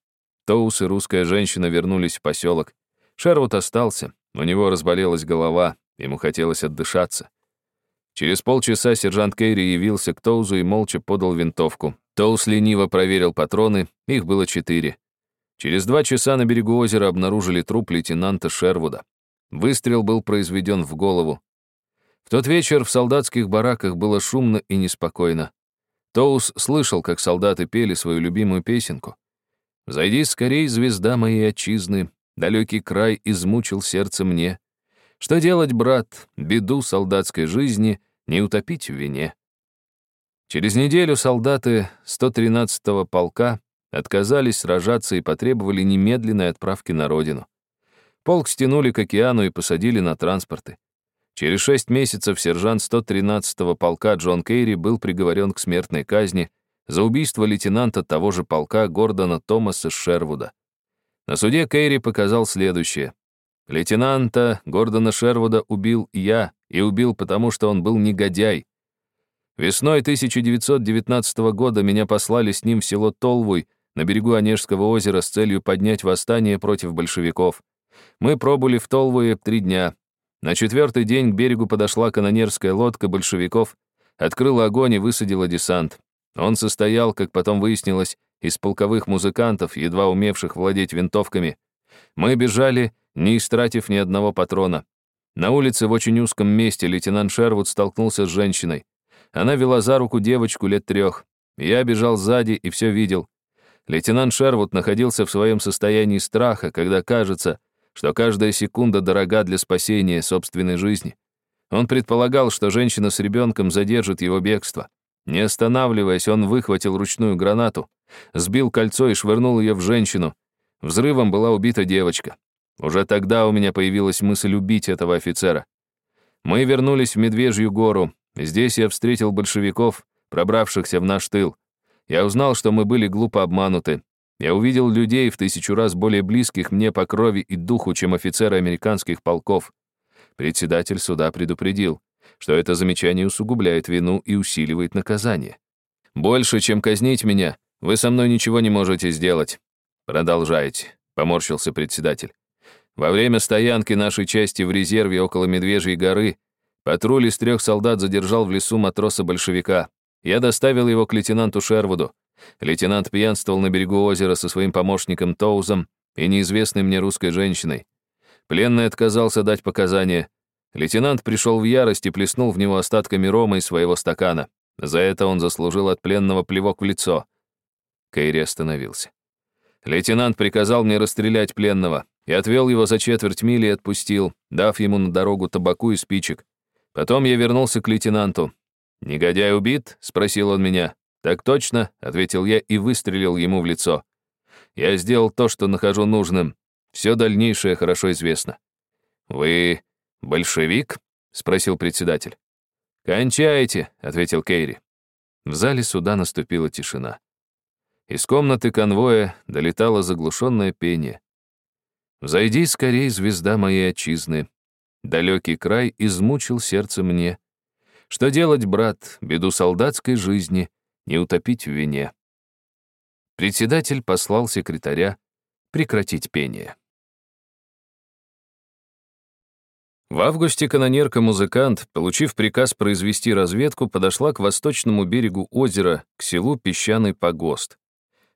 Тоус и русская женщина вернулись в поселок. Шервуд остался, у него разболелась голова, ему хотелось отдышаться. Через полчаса сержант Кейри явился к Тоузу и молча подал винтовку. Тоуз лениво проверил патроны, их было четыре. Через два часа на берегу озера обнаружили труп лейтенанта Шервуда. Выстрел был произведен в голову. Тот вечер в солдатских бараках было шумно и неспокойно. Тоус слышал, как солдаты пели свою любимую песенку. «Зайди скорей, звезда моей отчизны, далекий край измучил сердце мне. Что делать, брат, беду солдатской жизни не утопить в вине?» Через неделю солдаты 113-го полка отказались сражаться и потребовали немедленной отправки на родину. Полк стянули к океану и посадили на транспорты. Через шесть месяцев сержант 113-го полка Джон Кейри был приговорен к смертной казни за убийство лейтенанта того же полка Гордона Томаса Шервуда. На суде Кейри показал следующее. Лейтенанта Гордона Шервуда убил я, и убил потому, что он был негодяй. Весной 1919 года меня послали с ним в село Толвуй на берегу Онежского озера с целью поднять восстание против большевиков. Мы пробыли в Толвуе три дня, на четвертый день к берегу подошла канонерская лодка большевиков, открыла огонь и высадила десант. Он состоял, как потом выяснилось, из полковых музыкантов, едва умевших владеть винтовками. Мы бежали, не истратив ни одного патрона. На улице в очень узком месте лейтенант Шервуд столкнулся с женщиной. Она вела за руку девочку лет трех. Я бежал сзади и все видел. Лейтенант Шервуд находился в своем состоянии страха, когда кажется, что каждая секунда дорога для спасения собственной жизни. Он предполагал, что женщина с ребенком задержит его бегство. Не останавливаясь, он выхватил ручную гранату, сбил кольцо и швырнул ее в женщину. Взрывом была убита девочка. Уже тогда у меня появилась мысль убить этого офицера. Мы вернулись в Медвежью гору. Здесь я встретил большевиков, пробравшихся в наш тыл. Я узнал, что мы были глупо обмануты. Я увидел людей в тысячу раз более близких мне по крови и духу, чем офицеры американских полков. Председатель суда предупредил, что это замечание усугубляет вину и усиливает наказание. «Больше, чем казнить меня, вы со мной ничего не можете сделать». «Продолжайте», — поморщился председатель. Во время стоянки нашей части в резерве около Медвежьей горы патруль из трех солдат задержал в лесу матроса-большевика. Я доставил его к лейтенанту Шервуду. Лейтенант пьянствовал на берегу озера со своим помощником Тоузом и неизвестной мне русской женщиной. Пленный отказался дать показания. Лейтенант пришел в ярость и плеснул в него остатками рома из своего стакана. За это он заслужил от пленного плевок в лицо. Кайри остановился. Лейтенант приказал мне расстрелять пленного. Я отвел его за четверть мили и отпустил, дав ему на дорогу табаку и спичек. Потом я вернулся к лейтенанту. «Негодяй убит?» — спросил он меня. «Так точно», — ответил я и выстрелил ему в лицо. Я сделал то, что нахожу нужным. Все дальнейшее хорошо известно. «Вы большевик?» — спросил председатель. «Кончайте», — ответил Кейри. В зале суда наступила тишина. Из комнаты конвоя долетало заглушенное пение. Взойди скорей, звезда моей отчизны. Далекий край измучил сердце мне. Что делать, брат, беду солдатской жизни не утопить в вине. Председатель послал секретаря прекратить пение. В августе канонерка-музыкант, получив приказ произвести разведку, подошла к восточному берегу озера, к селу Песчаный Погост.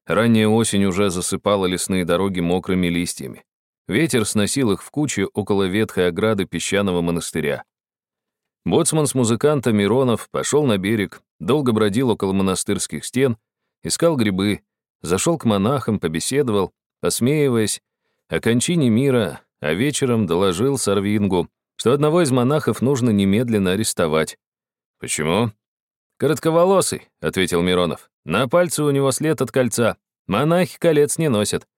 Ранняя осень уже засыпала лесные дороги мокрыми листьями. Ветер сносил их в кучи около ветхой ограды песчаного монастыря. Боцман с музыканта Миронов пошел на берег, долго бродил около монастырских стен, искал грибы, зашел к монахам, побеседовал, посмеиваясь, о кончине мира, а вечером доложил Сарвингу, что одного из монахов нужно немедленно арестовать. «Почему?» «Коротковолосый», — ответил Миронов. «На пальце у него след от кольца. Монахи колец не носят».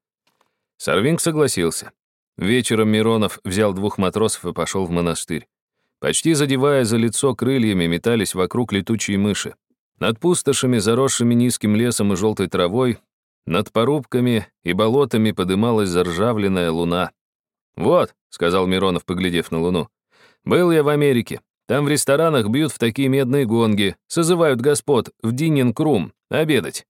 Сарвинг согласился. Вечером Миронов взял двух матросов и пошел в монастырь. Почти задевая за лицо крыльями, метались вокруг летучие мыши. Над пустошами, заросшими низким лесом и желтой травой, над порубками и болотами подымалась заржавленная луна. «Вот», — сказал Миронов, поглядев на луну, — «был я в Америке. Там в ресторанах бьют в такие медные гонги, созывают господ в Диннин-Крум обедать».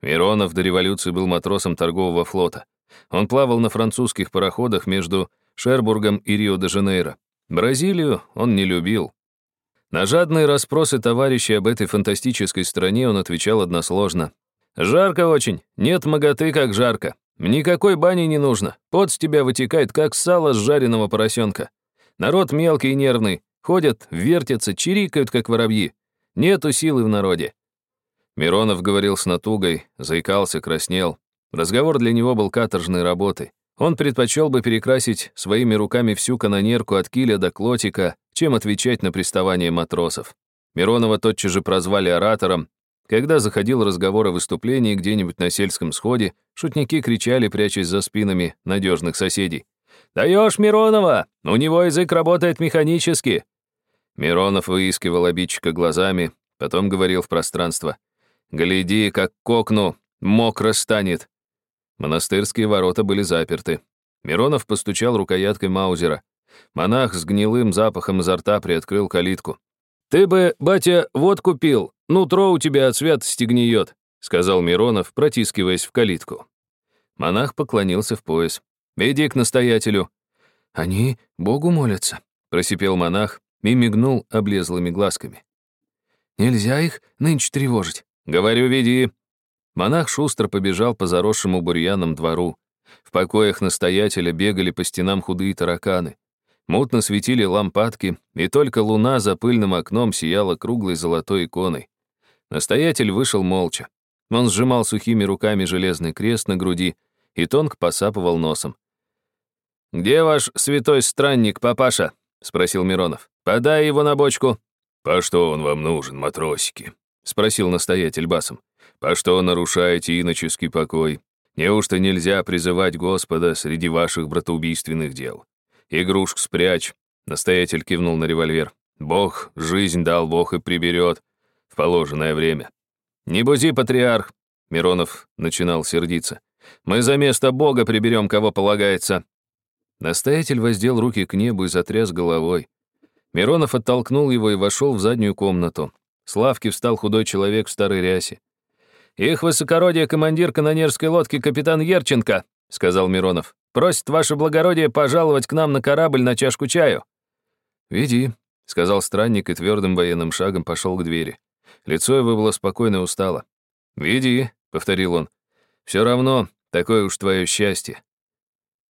Миронов до революции был матросом торгового флота. Он плавал на французских пароходах между Шербургом и Рио-де-Жанейро. Бразилию он не любил. На жадные расспросы товарищей об этой фантастической стране он отвечал односложно. «Жарко очень. Нет моготы, как жарко. Никакой бани не нужно. Пот с тебя вытекает, как сало с жареного поросенка. Народ мелкий и нервный. Ходят, вертятся, чирикают, как воробьи. Нету силы в народе». Миронов говорил с натугой, заикался, краснел. Разговор для него был каторжной работой. Он предпочел бы перекрасить своими руками всю канонерку от киля до клотика, чем отвечать на приставание матросов. Миронова тотчас же прозвали оратором. Когда заходил разговор о выступлении где-нибудь на сельском сходе, шутники кричали, прячась за спинами надежных соседей. «Даешь Миронова! У него язык работает механически!» Миронов выискивал обидчика глазами, потом говорил в пространство. «Гляди, как кокну, мокро станет!» Монастырские ворота были заперты. Миронов постучал рукояткой Маузера. Монах с гнилым запахом изо рта приоткрыл калитку. «Ты бы, батя, вот купил, нутро у тебя от святости гниет», сказал Миронов, протискиваясь в калитку. Монах поклонился в пояс. «Иди к настоятелю». «Они Богу молятся», — просипел монах и мигнул облезлыми глазками. «Нельзя их нынче тревожить». «Говорю, веди», Монах шустро побежал по заросшему бурьяном двору. В покоях настоятеля бегали по стенам худые тараканы. Мутно светили лампадки, и только луна за пыльным окном сияла круглой золотой иконой. Настоятель вышел молча. Он сжимал сухими руками железный крест на груди и тонко посапывал носом. «Где ваш святой странник, папаша?» — спросил Миронов. «Подай его на бочку». «По что он вам нужен, матросики?» — спросил настоятель басом. «По что нарушаете иноческий покой? Неужто нельзя призывать Господа среди ваших братоубийственных дел? Игрушку спрячь», — настоятель кивнул на револьвер. «Бог жизнь дал, Бог и приберет в положенное время». «Не бузи, патриарх!» — Миронов начинал сердиться. «Мы за место Бога приберем, кого полагается». Настоятель воздел руки к небу и затряс головой. Миронов оттолкнул его и вошел в заднюю комнату. С лавки встал худой человек в старой рясе. «Их высокородие командир канонерской лодки капитан Ерченко», — сказал Миронов. «Просит ваше благородие пожаловать к нам на корабль на чашку чаю». «Веди», — сказал странник и твердым военным шагом пошел к двери. Лицо его было спокойно и устало. «Веди», — повторил он. «Все равно, такое уж твое счастье».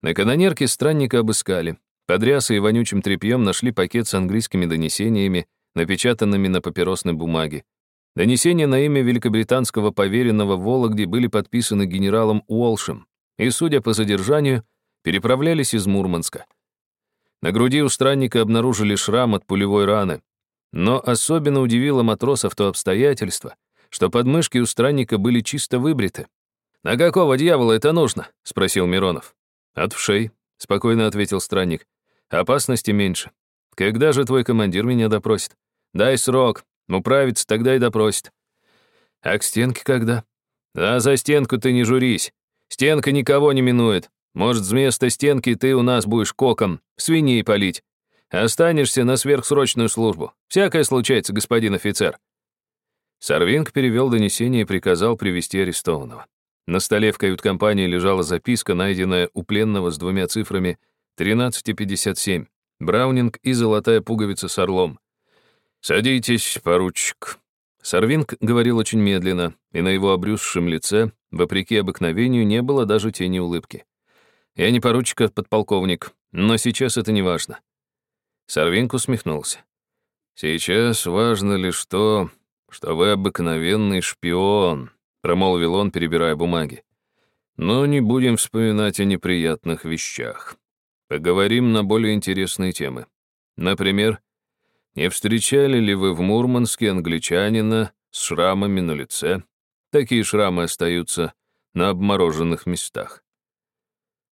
На канонерке странника обыскали. Под рясой и вонючим тряпьем нашли пакет с английскими донесениями, напечатанными на папиросной бумаге. Донесения на имя великобританского поверенного в Вологде были подписаны генералом Уолшем и, судя по задержанию, переправлялись из Мурманска. На груди у странника обнаружили шрам от пулевой раны, но особенно удивило матросов то обстоятельство, что подмышки у странника были чисто выбриты. «На какого дьявола это нужно?» — спросил Миронов. «От вшей», — спокойно ответил странник. «Опасности меньше. Когда же твой командир меня допросит? Дай срок, управится, тогда и допросит». «А к стенке когда?» «А за стенку ты не журись. Стенка никого не минует. Может, вместо стенки ты у нас будешь коком, свиней полить. Останешься на сверхсрочную службу. Всякое случается, господин офицер». Сарвинг перевел донесение и приказал привести арестованного. На столе в кают-компании лежала записка, найденная у пленного с двумя цифрами 1357, Браунинг и золотая пуговица с орлом. «Садитесь, поручик». Сарвинг говорил очень медленно, и на его обрюзшем лице, вопреки обыкновению, не было даже тени улыбки. «Я не поручик, а подполковник, но сейчас это не важно. Сарвинк усмехнулся. «Сейчас важно лишь то, что вы обыкновенный шпион», промолвил он, перебирая бумаги. «Но не будем вспоминать о неприятных вещах. Поговорим на более интересные темы. Например, не встречали ли вы в Мурманске англичанина с шрамами на лице? Такие шрамы остаются на обмороженных местах.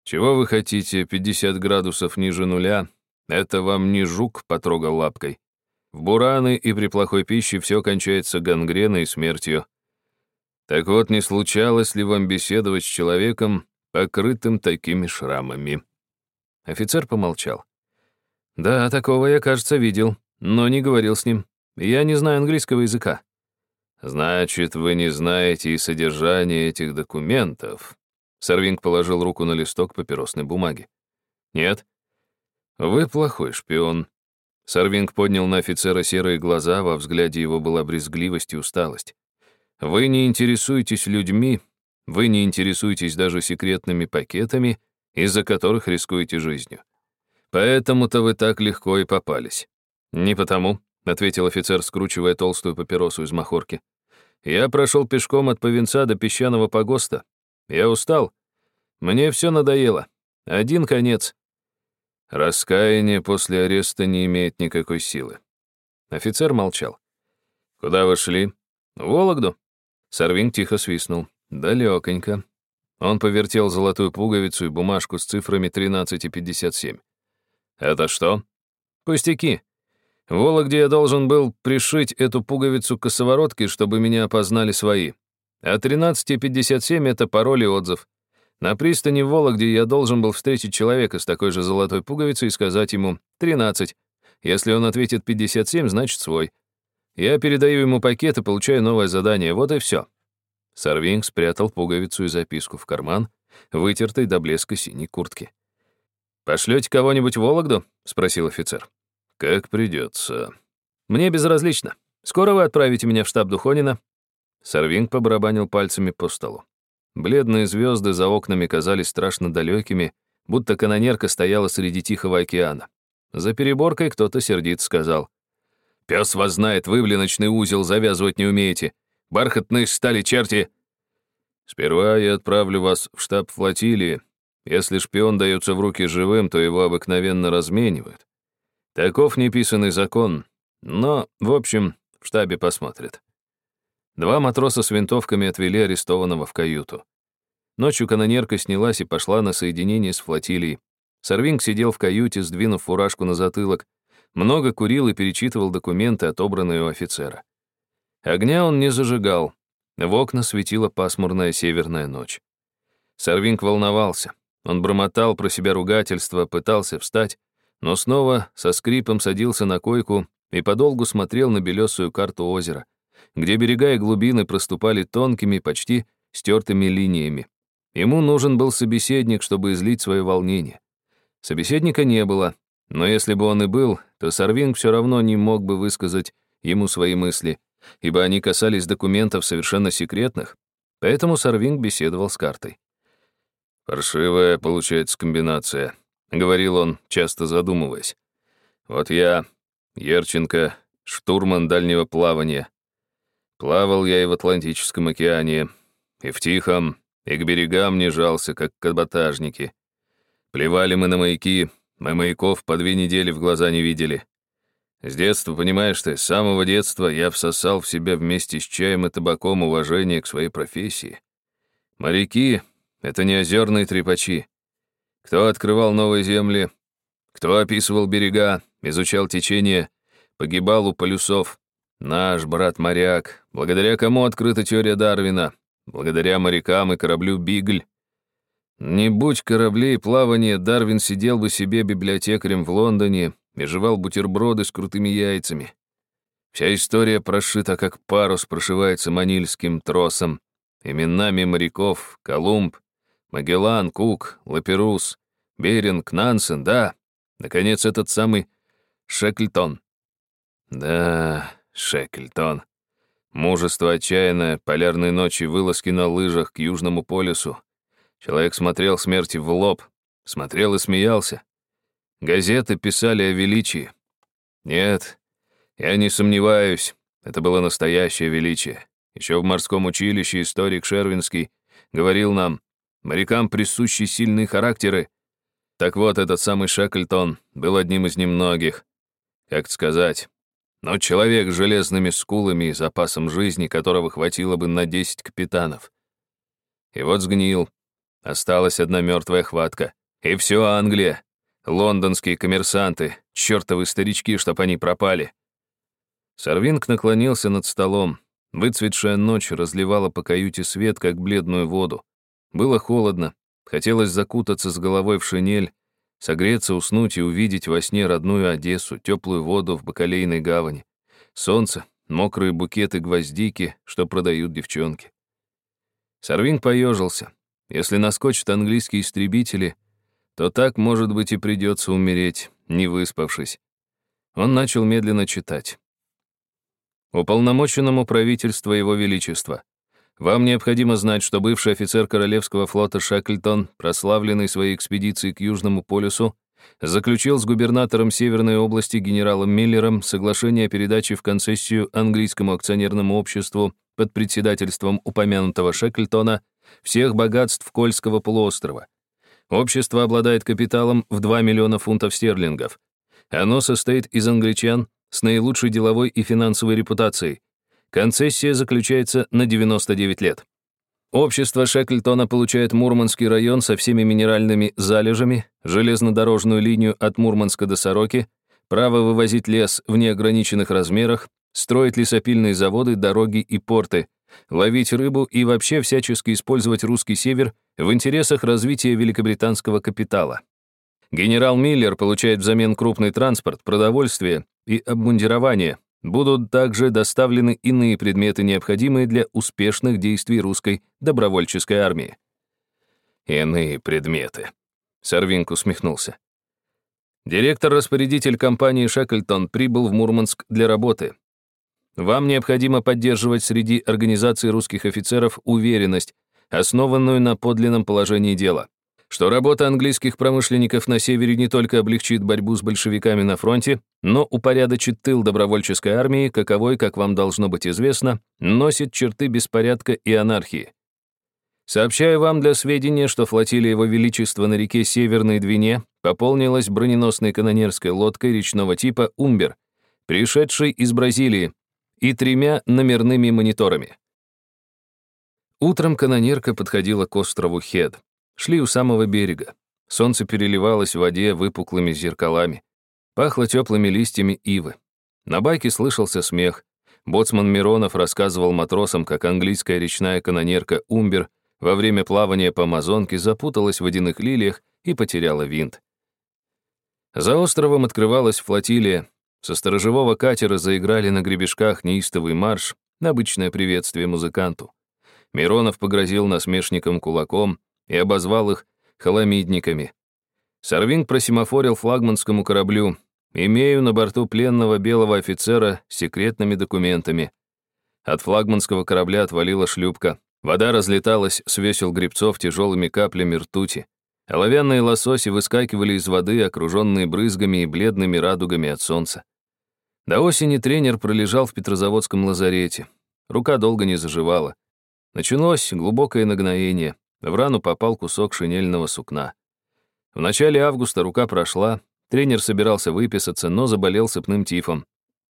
Чего вы хотите, 50 градусов ниже нуля, это вам не жук потрогал лапкой. В бураны и при плохой пище все кончается гангреной и смертью. Так вот, не случалось ли вам беседовать с человеком, покрытым такими шрамами?» Офицер помолчал. «Да, такого я, кажется, видел, но не говорил с ним. Я не знаю английского языка». «Значит, вы не знаете и содержание этих документов?» Сарвинг положил руку на листок папиросной бумаги. «Нет?» «Вы плохой шпион». Сарвинг поднял на офицера серые глаза, во взгляде его была брезгливость и усталость. «Вы не интересуетесь людьми, вы не интересуетесь даже секретными пакетами, из-за которых рискуете жизнью. Поэтому-то вы так легко и попались». «Не потому», — ответил офицер, скручивая толстую папиросу из махорки. «Я прошел пешком от Повинца до песчаного погоста. Я устал. Мне все надоело. Один конец. Раскаяние после ареста не имеет никакой силы. Офицер молчал. «Куда вы шли?» «В Вологду». Сарвин тихо свистнул. «Далеконько». Он повертел золотую пуговицу и бумажку с цифрами 13 и 57. «Это что?» «Пустяки. В Вологде я должен был пришить эту пуговицу к косоворотке, чтобы меня опознали свои. А 13 и 57 — это пароль и отзыв. На пристани в Вологде я должен был встретить человека с такой же золотой пуговицей и сказать ему «тринадцать». Если он ответит 57, значит свой. Я передаю ему пакет и получаю новое задание, вот и все. Сарвинг спрятал пуговицу и записку в карман, вытертый до блеска синей куртки. «Пошлете кого-нибудь в Вологду?» — спросил офицер. «Как придется. Мне безразлично. Скоро вы отправите меня в штаб Духонина?» Сарвинг побарабанил пальцами по столу. Бледные звезды за окнами казались страшно далекими, будто канонерка стояла среди Тихого океана. За переборкой кто-то сердит сказал. «Пес вас знает, вы в леночный узел завязывать не умеете. Бархатные стали черти!» «Сперва я отправлю вас в штаб флотилии. Если шпион дается в руки живым, то его обыкновенно разменивают. Таков неписанный закон. Но, в общем, в штабе посмотрят». Два матроса с винтовками отвели арестованного в каюту. Ночью канонерка снялась и пошла на соединение с флотилией. Сарвинг сидел в каюте, сдвинув фуражку на затылок, много курил и перечитывал документы, отобранные у офицера. Огня он не зажигал. В окна светила пасмурная северная ночь. Сарвинг волновался. Он бормотал про себя ругательство, пытался встать, но снова со скрипом садился на койку и подолгу смотрел на белесую карту озера, где берега и глубины проступали тонкими, почти стертыми линиями. Ему нужен был собеседник, чтобы излить свое волнение. Собеседника не было, но если бы он и был, то Сарвинг все равно не мог бы высказать ему свои мысли, ибо они касались документов совершенно секретных, поэтому Сарвинг беседовал с картой. «Паршивая получается комбинация», — говорил он, часто задумываясь. «Вот я, Ерченко, штурман дальнего плавания. Плавал я и в Атлантическом океане, и в Тихом, и к берегам не жался, как каботажники. Плевали мы на маяки, мы маяков по две недели в глаза не видели. С детства, понимаешь ты, с самого детства я всосал в себя вместе с чаем и табаком уважение к своей профессии. Моряки — это не озерные трепачи. Кто открывал новые земли, кто описывал берега, изучал течение, погибал у полюсов. Наш брат-моряк, благодаря кому открыта теория Дарвина, Благодаря морякам и кораблю «Бигль». Не будь кораблей плавания, Дарвин сидел бы себе библиотекарем в Лондоне и жевал бутерброды с крутыми яйцами. Вся история прошита, как парус прошивается манильским тросом, именами моряков Колумб, Магеллан, Кук, Лаперус, Беринг, Нансен, да, наконец, этот самый Шекльтон. Да, Шекльтон. Мужество отчаянное, полярной ночи, вылазки на лыжах к Южному полюсу. Человек смотрел смерти в лоб, смотрел и смеялся. Газеты писали о величии. Нет, я не сомневаюсь, это было настоящее величие. Еще в морском училище историк Шервинский говорил нам, морякам присущи сильные характеры. Так вот, этот самый Шекльтон был одним из немногих. Как сказать, но человек с железными скулами и запасом жизни, которого хватило бы на 10 капитанов. И вот сгнил. Осталась одна мертвая хватка. И все Англия. Лондонские коммерсанты, чертовы старички, чтоб они пропали. Сарвинг наклонился над столом. Выцветшая ночь разливала по каюте свет, как бледную воду. Было холодно. Хотелось закутаться с головой в шинель, Согреться, уснуть и увидеть во сне родную Одессу, теплую воду в бакалейной гавани, солнце, мокрые букеты гвоздики, что продают девчонки. Сарвин поежился. Если наскочат английские истребители, то так, может быть, и придется умереть, не выспавшись. Он начал медленно читать. Уполномоченному правительства Его Величества. Вам необходимо знать, что бывший офицер Королевского флота Шакльтон, прославленный своей экспедицией к Южному полюсу, заключил с губернатором Северной области генералом Миллером соглашение о передаче в концессию английскому акционерному обществу под председательством упомянутого Шекльтона всех богатств Кольского полуострова. Общество обладает капиталом в 2 миллиона фунтов стерлингов. Оно состоит из англичан с наилучшей деловой и финансовой репутацией, Концессия заключается на 99 лет. Общество Шекльтона получает Мурманский район со всеми минеральными залежами, железнодорожную линию от Мурманска до Сороки, право вывозить лес в неограниченных размерах, строить лесопильные заводы, дороги и порты, ловить рыбу и вообще всячески использовать русский север в интересах развития великобританского капитала. Генерал Миллер получает взамен крупный транспорт, продовольствие и обмундирование, Будут также доставлены иные предметы, необходимые для успешных действий русской добровольческой армии. Иные предметы. Сарвинк усмехнулся. Директор-распорядитель компании «Шекльтон» прибыл в Мурманск для работы. Вам необходимо поддерживать среди организаций русских офицеров уверенность, основанную на подлинном положении дела. Что работа английских промышленников на севере не только облегчит борьбу с большевиками на фронте, но упорядочит тыл добровольческой армии, каковой, как вам должно быть известно, носит черты беспорядка и анархии. Сообщаю вам для сведения, что флотилия Его Величества на реке Северной Двине пополнилась броненосной канонерской лодкой речного типа «Умбер», пришедшей из Бразилии, и тремя номерными мониторами. Утром канонерка подходила к острову Хед. Шли у самого берега. Солнце переливалось в воде выпуклыми зеркалами. Пахло теплыми листьями ивы. На байке слышался смех. Боцман Миронов рассказывал матросам, как английская речная канонерка «Умбер» во время плавания по Амазонке запуталась в водяных лилиях и потеряла винт. За островом открывалась флотилия. Со сторожевого катера заиграли на гребешках неистовый марш, обычное приветствие музыканту. Миронов погрозил насмешникам кулаком и обозвал их халамидниками. Сарвинг просимофорил флагманскому кораблю. «Имею на борту пленного белого офицера с секретными документами». От флагманского корабля отвалила шлюпка. Вода разлеталась с весел грибцов тяжелыми каплями ртути. Оловянные лососи выскакивали из воды, окруженные брызгами и бледными радугами от солнца. До осени тренер пролежал в Петрозаводском лазарете. Рука долго не заживала. Началось глубокое нагноение. В рану попал кусок шинельного сукна. В начале августа рука прошла, тренер собирался выписаться, но заболел сыпным тифом.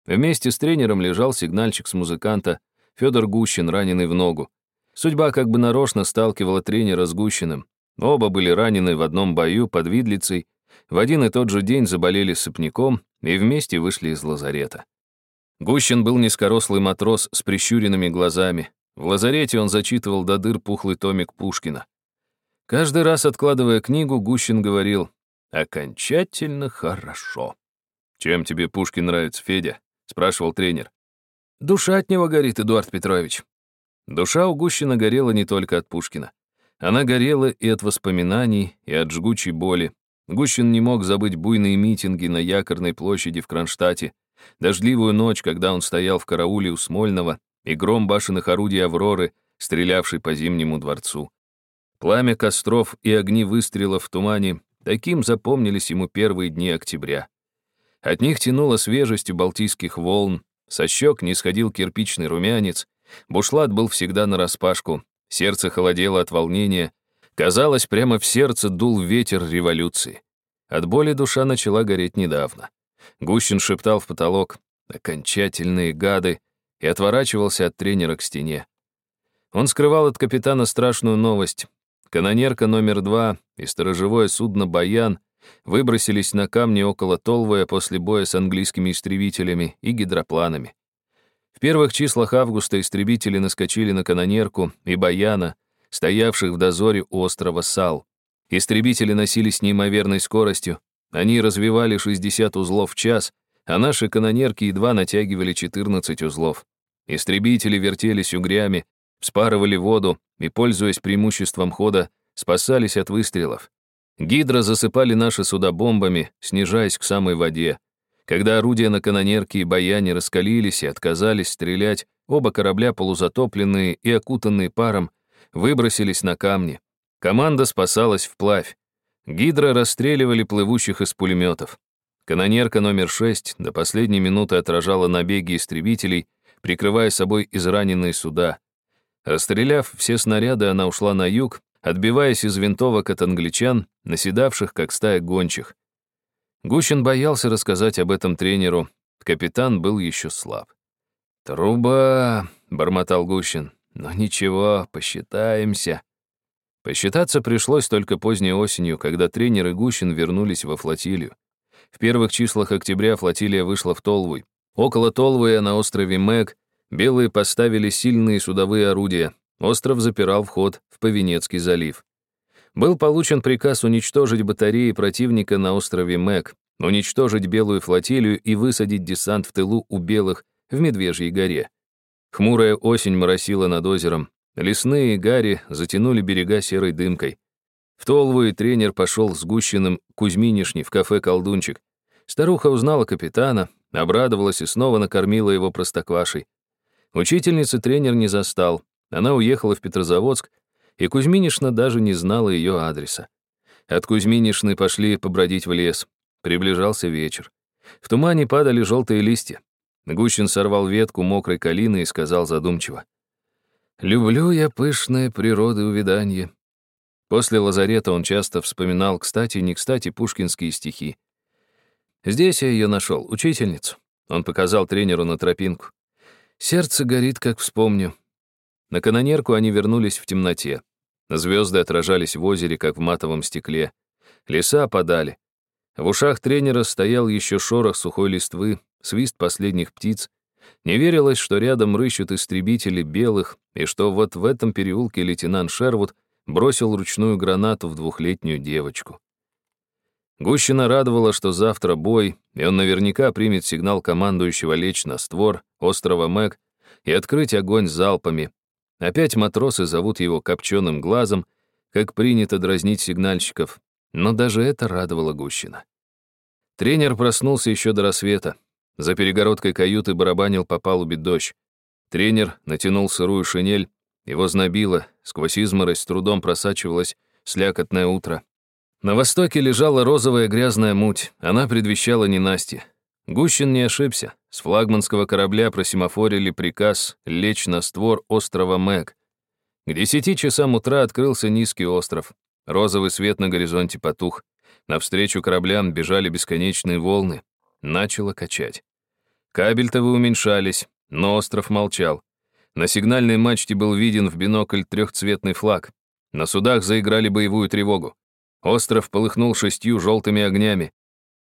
Вместе с тренером лежал сигнальчик с музыканта, Федор Гущин, раненый в ногу. Судьба как бы нарочно сталкивала тренера с Гущиным. Оба были ранены в одном бою под Видлицей, в один и тот же день заболели сыпняком и вместе вышли из лазарета. Гущин был низкорослый матрос с прищуренными глазами, в лазарете он зачитывал до дыр пухлый томик Пушкина. Каждый раз, откладывая книгу, Гущин говорил «Окончательно хорошо». «Чем тебе Пушкин нравится, Федя?» — спрашивал тренер. «Душа от него горит, Эдуард Петрович». Душа у Гущина горела не только от Пушкина. Она горела и от воспоминаний, и от жгучей боли. Гущин не мог забыть буйные митинги на Якорной площади в Кронштадте, дождливую ночь, когда он стоял в карауле у Смольного, и гром башенных орудий «Авроры», стрелявший по Зимнему дворцу. Пламя костров и огни выстрелов в тумане таким запомнились ему первые дни октября. От них тянуло свежестью балтийских волн, со щек не сходил кирпичный румянец, бушлат был всегда нараспашку, сердце холодело от волнения, казалось, прямо в сердце дул ветер революции. От боли душа начала гореть недавно. Гущин шептал в потолок, «Окончательные гады, и отворачивался от тренера к стене. Он скрывал от капитана страшную новость. Канонерка номер два и сторожевое судно «Баян» выбросились на камни около Толвая после боя с английскими истребителями и гидропланами. В первых числах августа истребители наскочили на канонерку и «Баяна», стоявших в дозоре у острова Сал. Истребители носились с неимоверной скоростью, они развивали 60 узлов в час, а наши канонерки едва натягивали 14 узлов. Истребители вертелись угрями, вспарывали воду и, пользуясь преимуществом хода, спасались от выстрелов. Гидро засыпали наши суда бомбами, снижаясь к самой воде. Когда орудия на канонерке и баяне раскалились и отказались стрелять, оба корабля, полузатопленные и окутанные паром, выбросились на камни. Команда спасалась вплавь. Гидро расстреливали плывущих из пулеметов. Канонерка номер 6 до последней минуты отражала набеги истребителей прикрывая собой израненные суда. Расстреляв все снаряды, она ушла на юг, отбиваясь из винтовок от англичан, наседавших, как стая гончих. Гущин боялся рассказать об этом тренеру. Капитан был еще слаб. «Труба!» — бормотал Гущин. «Но ничего, посчитаемся». Посчитаться пришлось только поздней осенью, когда тренер и Гущин вернулись во флотилию. В первых числах октября флотилия вышла в Толвуй. Около Толвуя на острове Мэг белые поставили сильные судовые орудия. Остров запирал вход в Повенецкий залив. Был получен приказ уничтожить батареи противника на острове Мэг, уничтожить белую флотилию и высадить десант в тылу у белых в Медвежьей горе. Хмурая осень моросила над озером. Лесные гари затянули берега серой дымкой. В Толву и тренер пошел с Гущиным Кузьминишни в кафе «Колдунчик». Старуха узнала капитана, Обрадовалась и снова накормила его простоквашей. Учительницы тренер не застал. Она уехала в Петрозаводск, и Кузьминишна даже не знала ее адреса. От Кузьминишны пошли побродить в лес. Приближался вечер. В тумане падали желтые листья. Гущин сорвал ветку мокрой калины и сказал задумчиво. «Люблю я пышное природы увиданье». После лазарета он часто вспоминал, кстати, не кстати, пушкинские стихи. «Здесь я ее нашел, учительницу». Он показал тренеру на тропинку. «Сердце горит, как вспомню». На канонерку они вернулись в темноте. Звезды отражались в озере, как в матовом стекле. Леса опадали. В ушах тренера стоял еще шорох сухой листвы, свист последних птиц. Не верилось, что рядом рыщут истребители белых, и что вот в этом переулке лейтенант Шервуд бросил ручную гранату в двухлетнюю девочку. Гущина радовала, что завтра бой, и он наверняка примет сигнал командующего лечь на створ острова Мэг и открыть огонь залпами. Опять матросы зовут его копченым глазом, как принято дразнить сигнальщиков, но даже это радовало Гущина. Тренер проснулся еще до рассвета. За перегородкой каюты барабанил по палубе дождь. Тренер натянул сырую шинель, его знобило, сквозь изморозь с трудом просачивалось слякотное утро. На востоке лежала розовая грязная муть, она предвещала ненастье. Гущин не ошибся. С флагманского корабля просимофорили приказ лечь на створ острова Мэг. К десяти часам утра открылся низкий остров. Розовый свет на горизонте потух. Навстречу кораблям бежали бесконечные волны. Начало качать. Кабельтовы уменьшались, но остров молчал. На сигнальной мачте был виден в бинокль трехцветный флаг. На судах заиграли боевую тревогу. Остров полыхнул шестью желтыми огнями.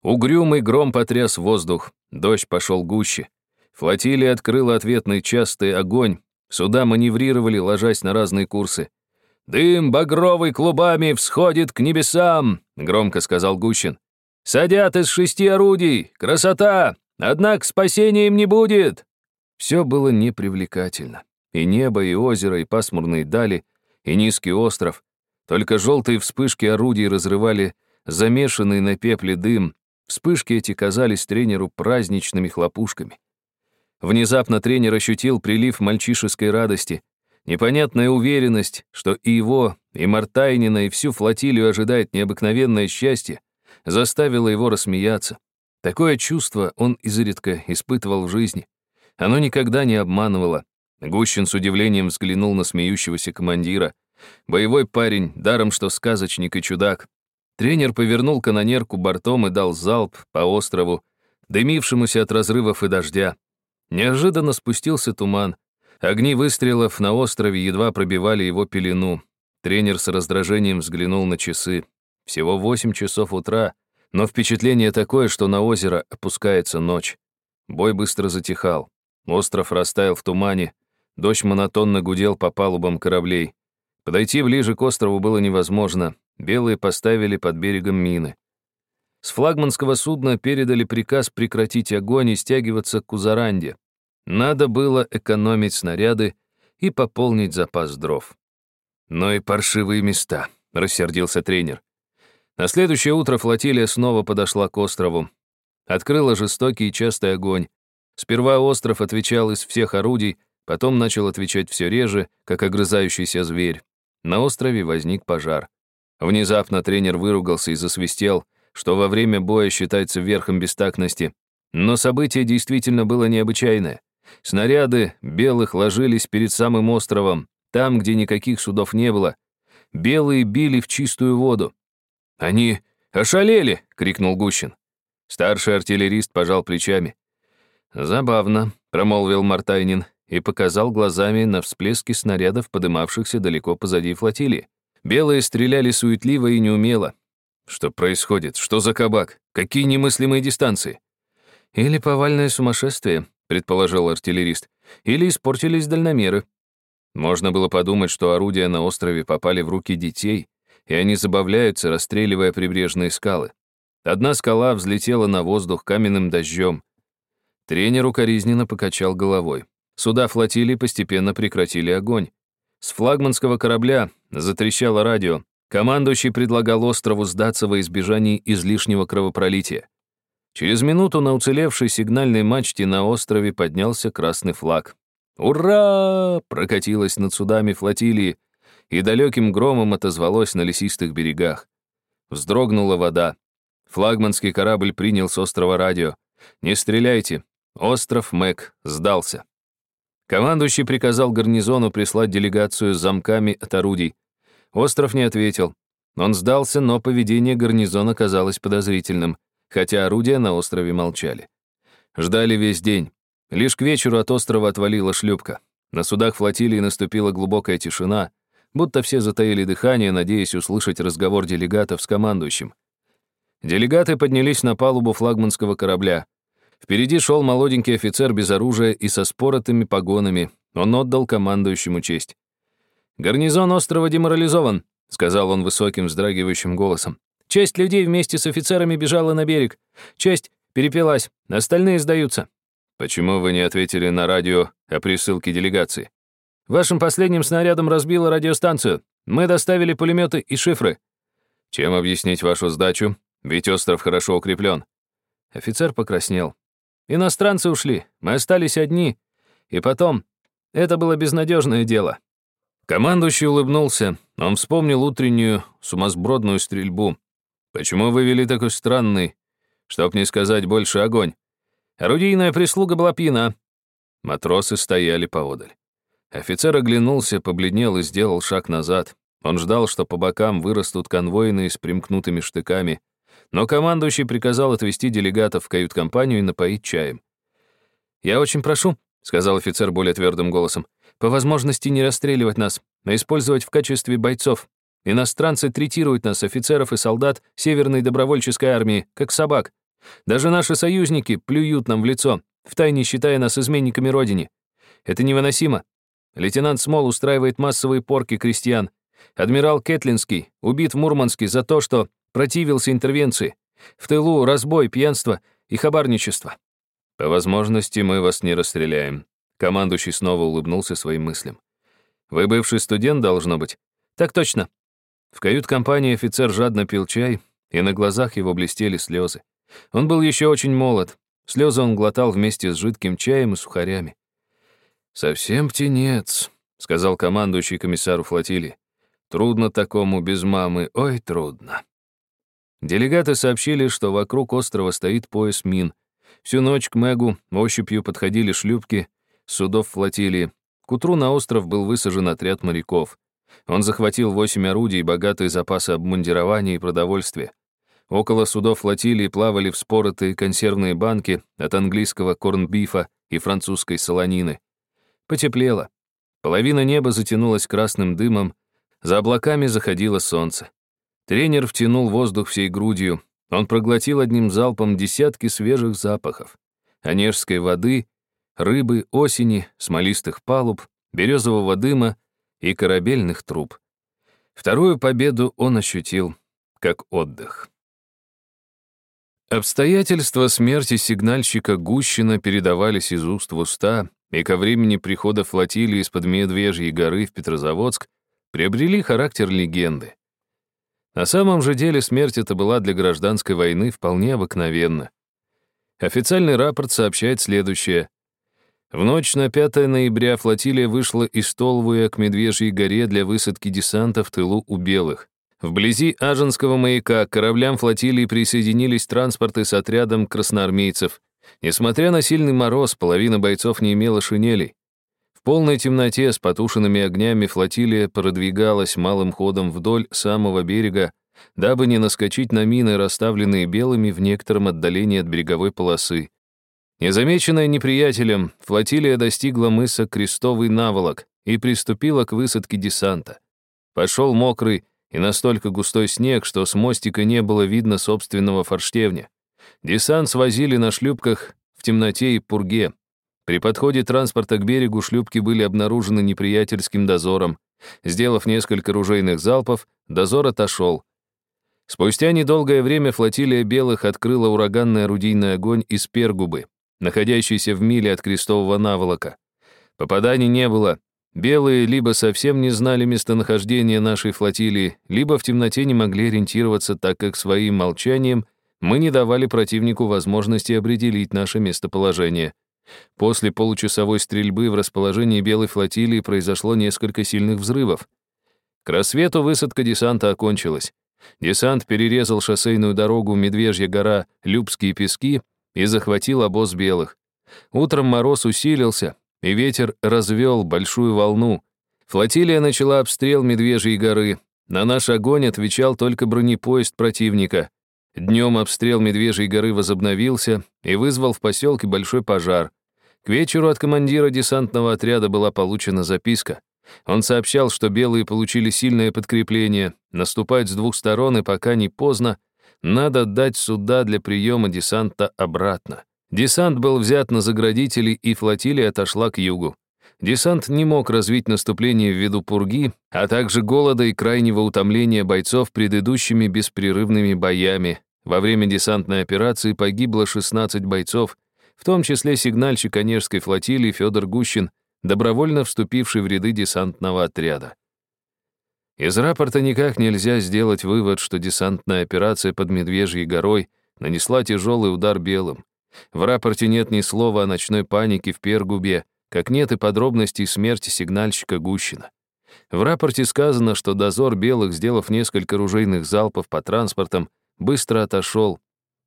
Угрюмый гром потряс воздух, дождь пошел гуще. Флотилия открыла ответный частый огонь, суда маневрировали, ложась на разные курсы. «Дым багровый клубами всходит к небесам», — громко сказал Гущин. «Садят из шести орудий! Красота! Однако спасения им не будет!» Все было непривлекательно. И небо, и озеро, и пасмурные дали, и низкий остров. Только желтые вспышки орудий разрывали замешанный на пепле дым. Вспышки эти казались тренеру праздничными хлопушками. Внезапно тренер ощутил прилив мальчишеской радости. Непонятная уверенность, что и его, и Мартайнина, и всю флотилию ожидает необыкновенное счастье, заставила его рассмеяться. Такое чувство он изредка испытывал в жизни. Оно никогда не обманывало. Гущин с удивлением взглянул на смеющегося командира. Боевой парень, даром что сказочник и чудак. Тренер повернул канонерку бортом и дал залп по острову, дымившемуся от разрывов и дождя. Неожиданно спустился туман. Огни выстрелов на острове едва пробивали его пелену. Тренер с раздражением взглянул на часы. Всего восемь часов утра, но впечатление такое, что на озеро опускается ночь. Бой быстро затихал. Остров растаял в тумане. Дождь монотонно гудел по палубам кораблей. Подойти ближе к острову было невозможно. Белые поставили под берегом мины. С флагманского судна передали приказ прекратить огонь и стягиваться к Узаранде. Надо было экономить снаряды и пополнить запас дров. «Но и паршивые места», — рассердился тренер. На следующее утро флотилия снова подошла к острову. Открыла жестокий и частый огонь. Сперва остров отвечал из всех орудий, потом начал отвечать все реже, как огрызающийся зверь. На острове возник пожар. Внезапно тренер выругался и засвистел, что во время боя считается верхом бестактности. Но событие действительно было необычайное. Снаряды белых ложились перед самым островом, там, где никаких судов не было. Белые били в чистую воду. «Они ошалели!» — крикнул Гущин. Старший артиллерист пожал плечами. «Забавно», — промолвил Мартайнин и показал глазами на всплески снарядов, подымавшихся далеко позади флотилии. Белые стреляли суетливо и неумело. Что происходит? Что за кабак? Какие немыслимые дистанции? Или повальное сумасшествие, предположил артиллерист. Или испортились дальномеры. Можно было подумать, что орудия на острове попали в руки детей, и они забавляются, расстреливая прибрежные скалы. Одна скала взлетела на воздух каменным дождем. Тренер укоризненно покачал головой. Суда флотилии постепенно прекратили огонь. С флагманского корабля затрещало радио. Командующий предлагал острову сдаться во избежании излишнего кровопролития. Через минуту на уцелевшей сигнальной мачте на острове поднялся красный флаг. «Ура!» — прокатилось над судами флотилии и далеким громом отозвалось на лесистых берегах. Вздрогнула вода. Флагманский корабль принял с острова радио. «Не стреляйте!» Остров Мэг сдался. Командующий приказал гарнизону прислать делегацию с замками от орудий. Остров не ответил. Он сдался, но поведение гарнизона казалось подозрительным, хотя орудия на острове молчали. Ждали весь день. Лишь к вечеру от острова отвалила шлюпка. На судах флотилии наступила глубокая тишина, будто все затаили дыхание, надеясь услышать разговор делегатов с командующим. Делегаты поднялись на палубу флагманского корабля. Впереди шел молоденький офицер без оружия и со споротыми погонами. Он отдал командующему честь. «Гарнизон острова деморализован», — сказал он высоким, вздрагивающим голосом. «Часть людей вместе с офицерами бежала на берег. Часть перепилась, остальные сдаются». «Почему вы не ответили на радио о присылке делегации?» «Вашим последним снарядом разбило радиостанцию. Мы доставили пулеметы и шифры». «Чем объяснить вашу сдачу? Ведь остров хорошо укреплен». Офицер покраснел. «Иностранцы ушли, мы остались одни. И потом, это было безнадежное дело. Командующий улыбнулся. Он вспомнил утреннюю сумасбродную стрельбу. «Почему вы вели такой странный, чтоб не сказать больше огонь? Орудийная прислуга была пьяна». Матросы стояли поодаль. Офицер оглянулся, побледнел и сделал шаг назад. Он ждал, что по бокам вырастут конвойные с примкнутыми штыками, но командующий приказал отвезти делегатов в кают-компанию и напоить чаем. «Я очень прошу», — сказал офицер более твердым голосом, по возможности не расстреливать нас, а использовать в качестве бойцов. Иностранцы третируют нас, офицеров и солдат Северной добровольческой армии, как собак. Даже наши союзники плюют нам в лицо, втайне считая нас изменниками Родине. Это невыносимо. Лейтенант Смол устраивает массовые порки крестьян. Адмирал Кетлинский убит в Мурманске за то, что противился интервенции. В тылу разбой, пьянство и хабарничество. По возможности мы вас не расстреляем, Командующий снова улыбнулся своим мыслям. «Вы бывший студент, должно быть?» «Так точно». В кают-компании офицер жадно пил чай, и на глазах его блестели слезы. Он был еще очень молод. Слезы он глотал вместе с жидким чаем и сухарями. «Совсем птенец», — сказал командующий комиссару флотилии. «Трудно такому без мамы, ой, трудно». Делегаты сообщили, что вокруг острова стоит пояс мин. Всю ночь к Мэгу ощупью подходили шлюпки, судов флотилии. К утру на остров был высажен отряд моряков. Он захватил восемь орудий, богатые запасы обмундирования и продовольствия. Около судов флотилии плавали вспоротые консервные банки от английского корнбифа и французской солонины. Потеплело. Половина неба затянулась красным дымом, за облаками заходило солнце. Тренер втянул воздух всей грудью. Он проглотил одним залпом десятки свежих запахов. Онежской воды рыбы, осени, смолистых палуб, березового дыма и корабельных труб. Вторую победу он ощутил как отдых. Обстоятельства смерти сигнальщика Гущина передавались из уст в уста, и ко времени прихода флотилии из-под Медвежьей горы в Петрозаводск приобрели характер легенды. На самом же деле смерть эта была для гражданской войны вполне обыкновенна. Официальный рапорт сообщает следующее. В ночь на 5 ноября флотилия вышла из Толвуя к Медвежьей горе для высадки десанта в тылу у белых. Вблизи Аженского маяка к кораблям флотилии присоединились транспорты с отрядом красноармейцев. Несмотря на сильный мороз, половина бойцов не имела шинелей. В полной темноте с потушенными огнями флотилия продвигалась малым ходом вдоль самого берега, дабы не наскочить на мины, расставленные белыми в некотором отдалении от береговой полосы. Незамеченная неприятелем, флотилия достигла мыса Крестовый Наволок и приступила к высадке десанта. Пошел мокрый и настолько густой снег, что с мостика не было видно собственного форштевня. Десант свозили на шлюпках в темноте и пурге. При подходе транспорта к берегу шлюпки были обнаружены неприятельским дозором. Сделав несколько ружейных залпов, дозор отошел. Спустя недолгое время флотилия белых открыла ураганный орудийный огонь из Пергубы, находящийся в миле от крестового наволока. Попаданий не было. Белые либо совсем не знали местонахождения нашей флотилии, либо в темноте не могли ориентироваться, так как своим молчанием мы не давали противнику возможности определить наше местоположение. После получасовой стрельбы в расположении белой флотилии произошло несколько сильных взрывов. К рассвету высадка десанта окончилась. Десант перерезал шоссейную дорогу Медвежья гора, Любские пески и захватил обоз белых. Утром мороз усилился, и ветер развел большую волну. Флотилия начала обстрел Медвежьей горы. На наш огонь отвечал только бронепоезд противника. Днем обстрел Медвежьей горы возобновился и вызвал в поселке большой пожар. К вечеру от командира десантного отряда была получена записка. Он сообщал, что белые получили сильное подкрепление, наступать с двух сторон, и пока не поздно, надо дать суда для приема десанта обратно. Десант был взят на заградители, и флотилия отошла к югу. Десант не мог развить наступление ввиду пурги, а также голода и крайнего утомления бойцов предыдущими беспрерывными боями. Во время десантной операции погибло 16 бойцов, в том числе сигнальщик Онежской флотилии Федор Гущин, добровольно вступивший в ряды десантного отряда. Из рапорта никак нельзя сделать вывод, что десантная операция под Медвежьей горой нанесла тяжелый удар белым. В рапорте нет ни слова о ночной панике в Пергубе, как нет и подробностей смерти сигнальщика Гущина. В рапорте сказано, что дозор белых, сделав несколько ружейных залпов по транспортам, быстро отошел.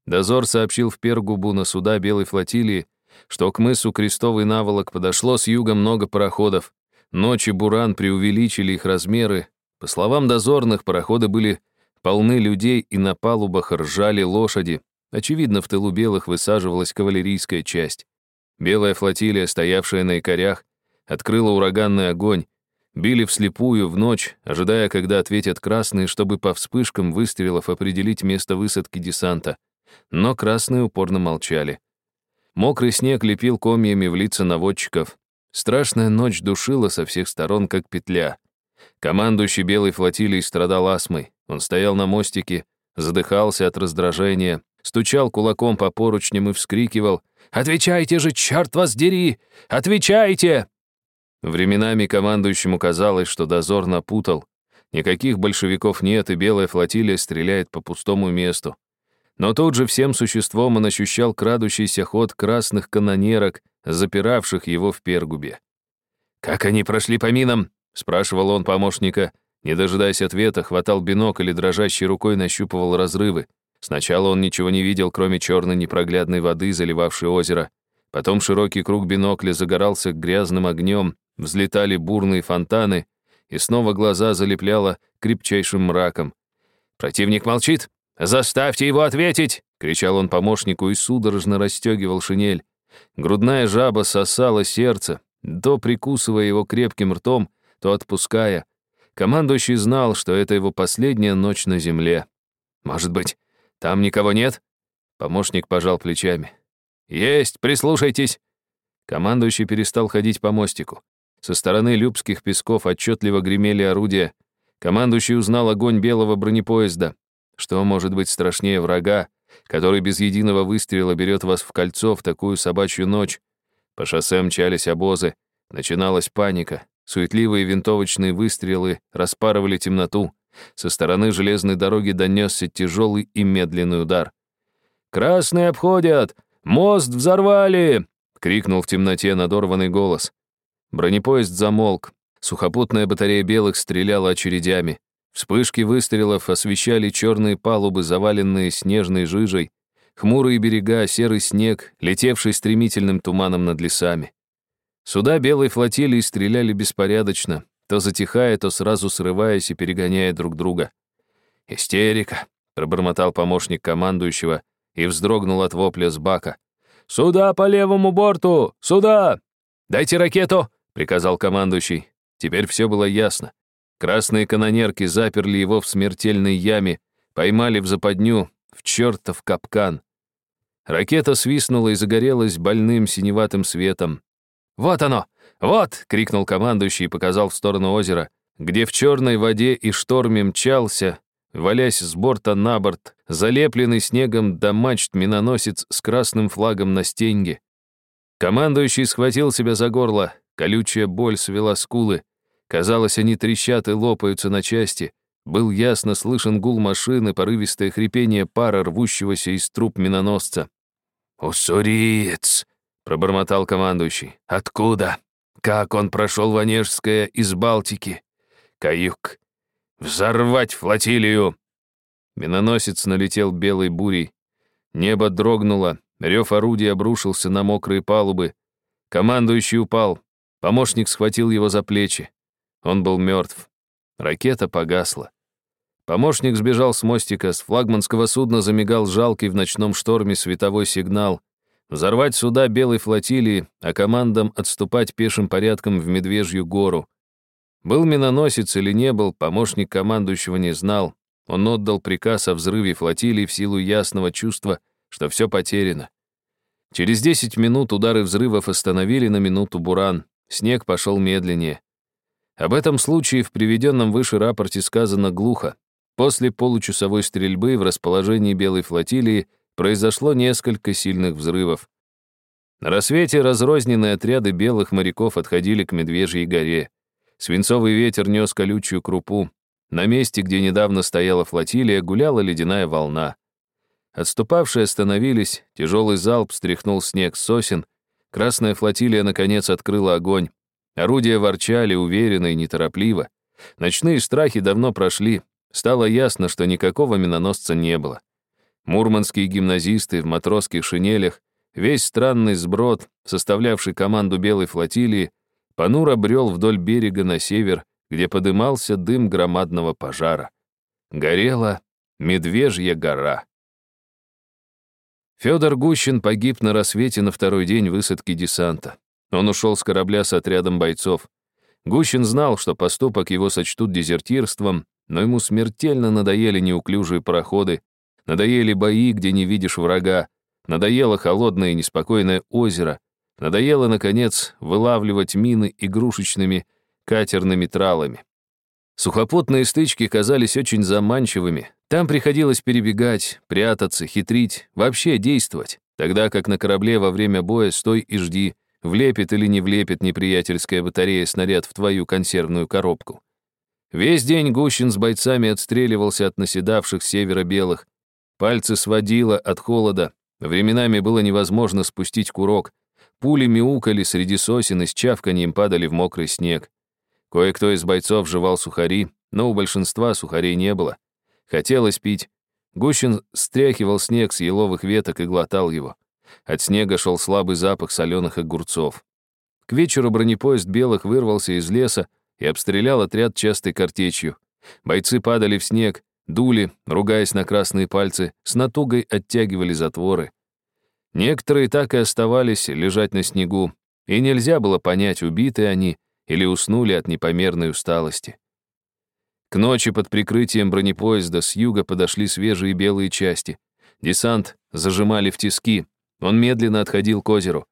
Дозор сообщил в Пергубу на суда белой флотилии, что к мысу Крестовый наволок подошло с юга много пароходов. Ночи Буран преувеличили их размеры. По словам дозорных, пароходы были полны людей, и на палубах ржали лошади, Очевидно, в тылу белых высаживалась кавалерийская часть. Белая флотилия, стоявшая на якорях, открыла ураганный огонь, били вслепую в ночь, ожидая, когда ответят красные, чтобы по вспышкам выстрелов определить место высадки десанта. Но красные упорно молчали. Мокрый снег лепил комьями в лица наводчиков. Страшная ночь душила со всех сторон, как петля. Командующий белой флотилией страдал астмой. Он стоял на мостике, задыхался от раздражения, стучал кулаком по поручням и вскрикивал «Отвечайте же, черт вас дери! Отвечайте!» Временами командующему казалось, что дозор напутал. Никаких большевиков нет, и белая флотилия стреляет по пустому месту. Но тут же всем существом он ощущал крадущийся ход красных канонерок, запиравших его в Пергубе. «Как они прошли по минам?» — спрашивал он помощника. Не дожидаясь ответа, хватал бинокль и дрожащей рукой нащупывал разрывы. Сначала он ничего не видел, кроме черной непроглядной воды, заливавшей озеро. Потом широкий круг бинокля загорался грязным огнем, взлетали бурные фонтаны, и снова глаза залепляло крепчайшим мраком. «Противник молчит! Заставьте его ответить!» — кричал он помощнику и судорожно расстегивал шинель. Грудная жаба сосала сердце, то прикусывая его крепким ртом, то отпуская. Командующий знал, что это его последняя ночь на земле. Может быть, «Там никого нет?» Помощник пожал плечами. «Есть, прислушайтесь!» Командующий перестал ходить по мостику. Со стороны Любских песков отчетливо гремели орудия. Командующий узнал огонь белого бронепоезда. Что может быть страшнее врага, который без единого выстрела берет вас в кольцо в такую собачью ночь? По шоссе мчались обозы. Начиналась паника. Суетливые винтовочные выстрелы распарывали темноту. Со стороны железной дороги донесся тяжелый и медленный удар. «Красные обходят! Мост взорвали!» — крикнул в темноте надорванный голос. Бронепоезд замолк. Сухопутная батарея белых стреляла очередями. Вспышки выстрелов освещали черные палубы, заваленные снежной жижей, хмурые берега, серый снег, летевший стремительным туманом над лесами. Суда белой флотилии стреляли беспорядочно, то затихая, то сразу срываясь и перегоняя друг друга. «Истерика», — пробормотал помощник командующего и вздрогнул от вопля с бака. «Сюда по левому борту! Сюда! Дайте ракету!» — приказал командующий. Теперь все было ясно. Красные канонерки заперли его в смертельной яме, поймали в западню, в чертов капкан. Ракета свистнула и загорелась больным синеватым светом. «Вот оно! «Вот!» — крикнул командующий и показал в сторону озера, где в черной воде и шторме мчался, валясь с борта на борт, залепленный снегом до мачт миноносец с красным флагом на стенге. Командующий схватил себя за горло, колючая боль свела скулы. Казалось, они трещат и лопаются на части. Был ясно слышен гул машины, порывистое хрипение пара, рвущегося из труб миноносца. «Уссуриец!» — пробормотал командующий. «Откуда?» Как он прошел Ванежское из Балтики? Каюк. Взорвать флотилию! Миноносец налетел белой бурей. Небо дрогнуло, рев орудия обрушился на мокрые палубы. Командующий упал. Помощник схватил его за плечи. Он был мертв. Ракета погасла. Помощник сбежал с мостика, с флагманского судна замигал жалкий в ночном шторме световой сигнал. Взорвать суда белой флотилии, а командам отступать пешим порядком в Медвежью гору. Был миноносец или не был, помощник командующего не знал. Он отдал приказ о взрыве флотилии в силу ясного чувства, что все потеряно. Через 10 минут удары взрывов остановили на минуту буран. Снег пошел медленнее. Об этом случае в приведенном выше рапорте сказано глухо. После получасовой стрельбы в расположении Белой флотилии произошло несколько сильных взрывов. На рассвете разрозненные отряды белых моряков отходили к Медвежьей горе. Свинцовый ветер нес колючую крупу. На месте, где недавно стояла флотилия, гуляла ледяная волна. Отступавшие остановились, тяжелый залп стряхнул снег с сосен, красная флотилия наконец открыла огонь. Орудия ворчали уверенно и неторопливо. Ночные страхи давно прошли, стало ясно, что никакого миноносца не было. Мурманские гимназисты в матросских шинелях, весь странный сброд, составлявший команду белой флотилии, понуро брел вдоль берега на север, где подымался дым громадного пожара. Горела Медвежья гора. Федор Гущин погиб на рассвете на второй день высадки десанта. Он ушел с корабля с отрядом бойцов. Гущин знал, что поступок его сочтут дезертирством, но ему смертельно надоели неуклюжие пароходы, надоели бои, где не видишь врага, надоело холодное и неспокойное озеро, надоело, наконец, вылавливать мины игрушечными катерными тралами. Сухопутные стычки казались очень заманчивыми. Там приходилось перебегать, прятаться, хитрить, вообще действовать. Тогда как на корабле во время боя стой и жди, влепит или не влепит неприятельская батарея снаряд в твою консервную коробку. Весь день Гущин с бойцами отстреливался от наседавших севера белых. Пальцы сводило от холода, временами было невозможно спустить курок. Пули мяукали среди сосен и с чавканьем падали в мокрый снег. Кое-кто из бойцов жевал сухари, но у большинства сухарей не было. Хотелось пить. Гущин стряхивал снег с еловых веток и глотал его. От снега шел слабый запах соленых огурцов. К вечеру бронепоезд белых вырвался из леса и обстрелял отряд частой картечью. Бойцы падали в снег, дули, ругаясь на красные пальцы, с натугой оттягивали затворы. Некоторые так и оставались лежать на снегу, и нельзя было понять, убиты они или уснули от непомерной усталости. К ночи под прикрытием бронепоезда с юга подошли свежие белые части. Десант зажимали в тиски. Он медленно отходил к озеру.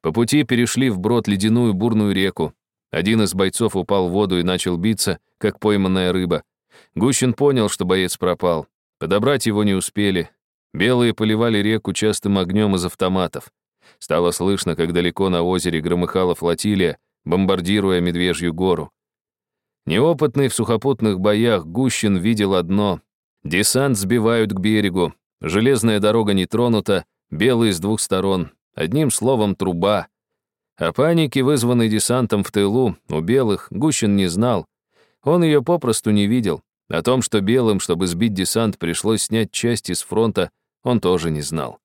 По пути перешли вброд ледяную бурную реку. Один из бойцов упал в воду и начал биться, как пойманная рыба. Гущин понял, что боец пропал. Подобрать его не успели. Белые поливали реку частым огнем из автоматов. Стало слышно, как далеко на озере громыхала флотилия, бомбардируя Медвежью гору. Неопытный в сухопутных боях Гущин видел одно. Десант сбивают к берегу. Железная дорога не тронута, белые с двух сторон. Одним словом, труба. О панике, вызванной десантом в тылу, у белых Гущин не знал. Он ее попросту не видел. О том, что белым, чтобы сбить десант, пришлось снять части с фронта, он тоже не знал.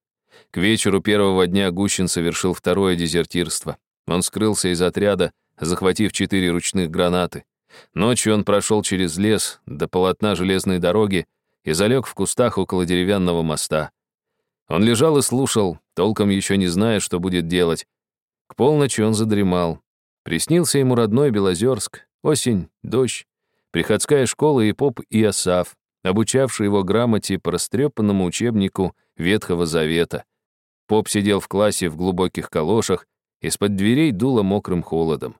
К вечеру первого дня Гущин совершил второе дезертирство. Он скрылся из отряда, захватив четыре ручных гранаты. Ночью он прошел через лес до полотна железной дороги и залег в кустах около деревянного моста. Он лежал и слушал, толком еще не зная, что будет делать. К полночи он задремал. Приснился ему родной Белозерск, осень, дождь, приходская школа и поп и Асав, обучавший его грамоте по растрепанному учебнику Ветхого Завета. Поп сидел в классе в глубоких калошах, из-под дверей дуло мокрым холодом.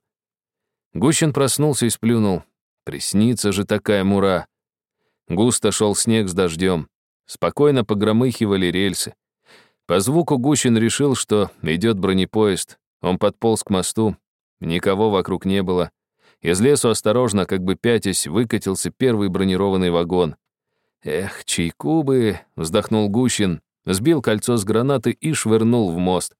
Гущин проснулся и сплюнул. Приснится же такая мура. Густо шел снег с дождем. Спокойно погромыхивали рельсы. По звуку Гущин решил, что идет бронепоезд. Он подполз к мосту. Никого вокруг не было. Из лесу осторожно, как бы пятясь, выкатился первый бронированный вагон. «Эх, чайку бы!» — вздохнул Гущин, сбил кольцо с гранаты и швырнул в мост.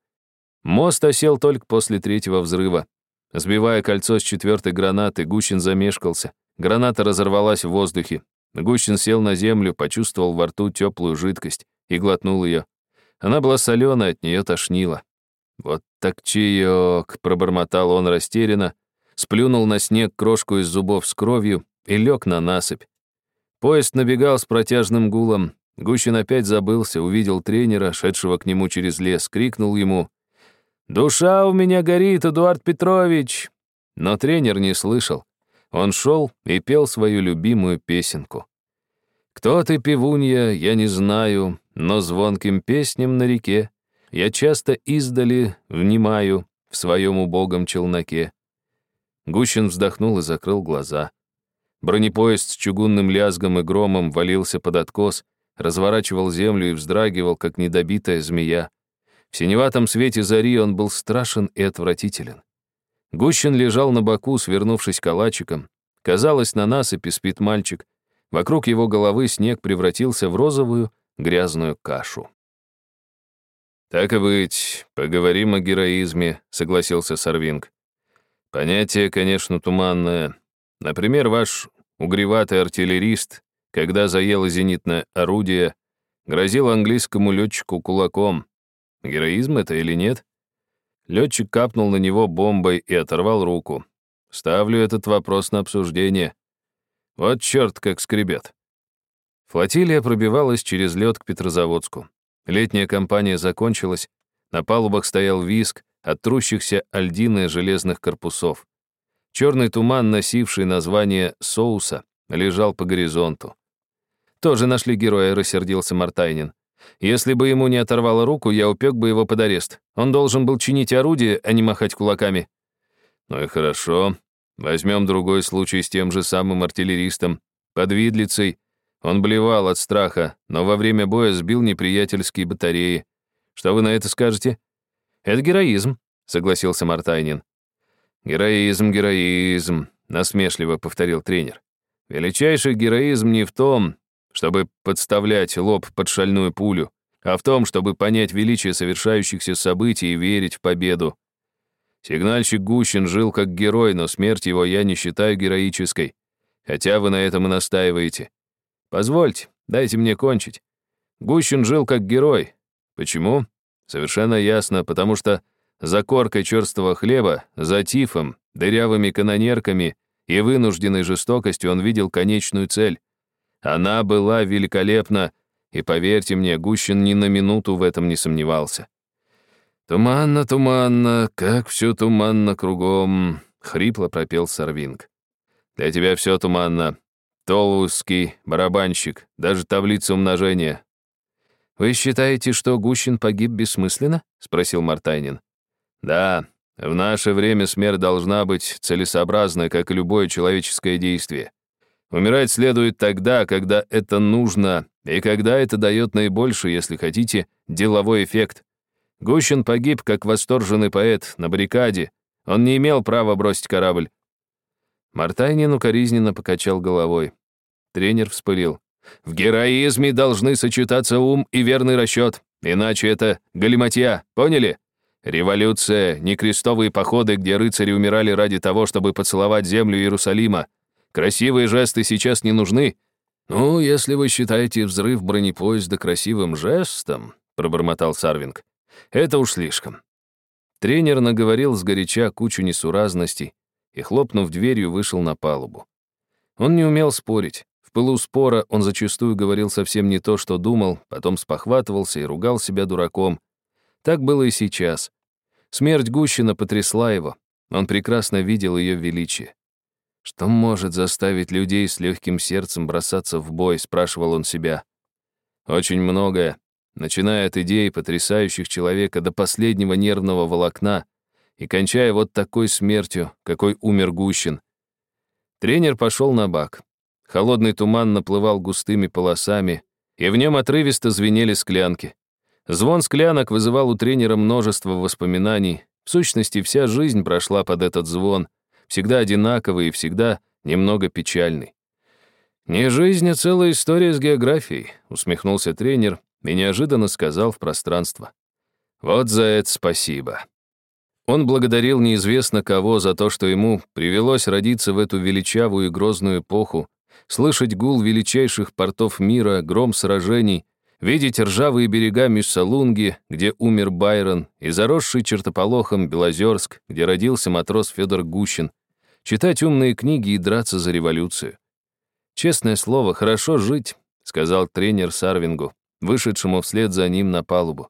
Мост осел только после третьего взрыва. Сбивая кольцо с четвертой гранаты, Гущин замешкался. Граната разорвалась в воздухе. Гущин сел на землю, почувствовал во рту теплую жидкость и глотнул ее. Она была соленая, от нее тошнило. «Вот так чаек!» — пробормотал он растерянно, сплюнул на снег крошку из зубов с кровью и лег на насыпь. Поезд набегал с протяжным гулом. Гущин опять забылся, увидел тренера, шедшего к нему через лес, крикнул ему «Душа у меня горит, Эдуард Петрович!» Но тренер не слышал. Он шел и пел свою любимую песенку. «Кто ты, певунья, я не знаю, но звонким песням на реке я часто издали внимаю в своем убогом челноке». Гущин вздохнул и закрыл глаза. Бронепоезд с чугунным лязгом и громом валился под откос, разворачивал землю и вздрагивал, как недобитая змея. В синеватом свете зари он был страшен и отвратителен. Гущин лежал на боку, свернувшись калачиком. Казалось, на насыпи спит мальчик. Вокруг его головы снег превратился в розовую, грязную кашу. «Так и быть, поговорим о героизме», — согласился Сарвинг. «Понятие, конечно, туманное. Например, ваш угреватый артиллерист, когда заело зенитное орудие, грозил английскому летчику кулаком. Героизм это или нет? Летчик капнул на него бомбой и оторвал руку. Ставлю этот вопрос на обсуждение. Вот черт как скребет. Флотилия пробивалась через лед к Петрозаводску. Летняя кампания закончилась, на палубах стоял виск от трущихся альдины железных корпусов. Черный туман, носивший название соуса, лежал по горизонту. «Тоже нашли героя», — рассердился Мартайнин. «Если бы ему не оторвало руку, я упек бы его под арест. Он должен был чинить орудие, а не махать кулаками». «Ну и хорошо. Возьмем другой случай с тем же самым артиллеристом, под Видлицей. Он блевал от страха, но во время боя сбил неприятельские батареи. Что вы на это скажете?» «Это героизм», — согласился Мартайнин. «Героизм, героизм», — насмешливо повторил тренер. «Величайший героизм не в том, чтобы подставлять лоб под шальную пулю, а в том, чтобы понять величие совершающихся событий и верить в победу. Сигнальщик Гущин жил как герой, но смерть его я не считаю героической, хотя вы на этом и настаиваете. Позвольте, дайте мне кончить. Гущин жил как герой. Почему? Совершенно ясно, потому что за коркой черствого хлеба, за тифом, дырявыми канонерками и вынужденной жестокостью он видел конечную цель. Она была великолепна, и, поверьте мне, Гущин ни на минуту в этом не сомневался. «Туманно, туманно, как все туманно кругом», — хрипло пропел Сарвинг. «Для тебя все туманно. Толузский, барабанщик, даже таблица умножения». «Вы считаете, что Гущин погиб бессмысленно?» — спросил Мартайнин. Да, в наше время смерть должна быть целесообразной, как и любое человеческое действие. Умирать следует тогда, когда это нужно, и когда это дает наибольший, если хотите, деловой эффект. Гущин погиб, как восторженный поэт, на баррикаде. Он не имел права бросить корабль. Мартайнин укоризненно покачал головой. Тренер вспылил. «В героизме должны сочетаться ум и верный расчет, иначе это галиматья, поняли? Революция, не крестовые походы, где рыцари умирали ради того, чтобы поцеловать землю Иерусалима. Красивые жесты сейчас не нужны. Ну, если вы считаете взрыв бронепоезда красивым жестом, пробормотал Сарвинг, это уж слишком. Тренер наговорил сгоряча кучу несуразностей и, хлопнув дверью, вышел на палубу. Он не умел спорить. В пылу спора он зачастую говорил совсем не то, что думал, потом спохватывался и ругал себя дураком, так было и сейчас. Смерть Гущина потрясла его. Он прекрасно видел ее величие. «Что может заставить людей с легким сердцем бросаться в бой?» — спрашивал он себя. «Очень многое, начиная от идей, потрясающих человека, до последнего нервного волокна и кончая вот такой смертью, какой умер Гущин». Тренер пошел на бак. Холодный туман наплывал густыми полосами, и в нем отрывисто звенели склянки. Звон склянок вызывал у тренера множество воспоминаний. В сущности, вся жизнь прошла под этот звон, всегда одинаковый и всегда немного печальный. «Не жизнь, а целая история с географией», — усмехнулся тренер и неожиданно сказал в пространство. «Вот за это спасибо». Он благодарил неизвестно кого за то, что ему привелось родиться в эту величавую и грозную эпоху, слышать гул величайших портов мира, гром сражений, видеть ржавые берега Миссалунги, где умер Байрон, и заросший чертополохом Белозерск, где родился матрос Федор Гущин, читать умные книги и драться за революцию. «Честное слово, хорошо жить», — сказал тренер Сарвингу, вышедшему вслед за ним на палубу.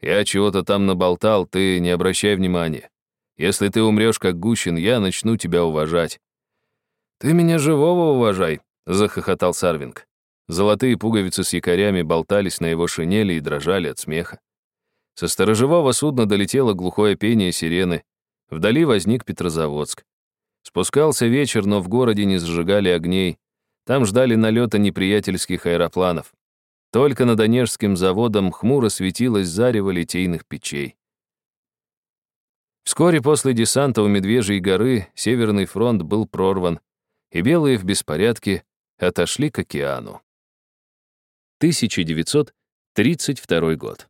«Я чего-то там наболтал, ты не обращай внимания. Если ты умрешь как Гущин, я начну тебя уважать». «Ты меня живого уважай», — захохотал Сарвинг. Золотые пуговицы с якорями болтались на его шинели и дрожали от смеха. Со сторожевого судна долетело глухое пение сирены. Вдали возник Петрозаводск. Спускался вечер, но в городе не зажигали огней. Там ждали налета неприятельских аэропланов. Только над Онежским заводом хмуро светилось зарево литейных печей. Вскоре после десанта у Медвежьей горы Северный фронт был прорван, и белые в беспорядке отошли к океану. 1932 год.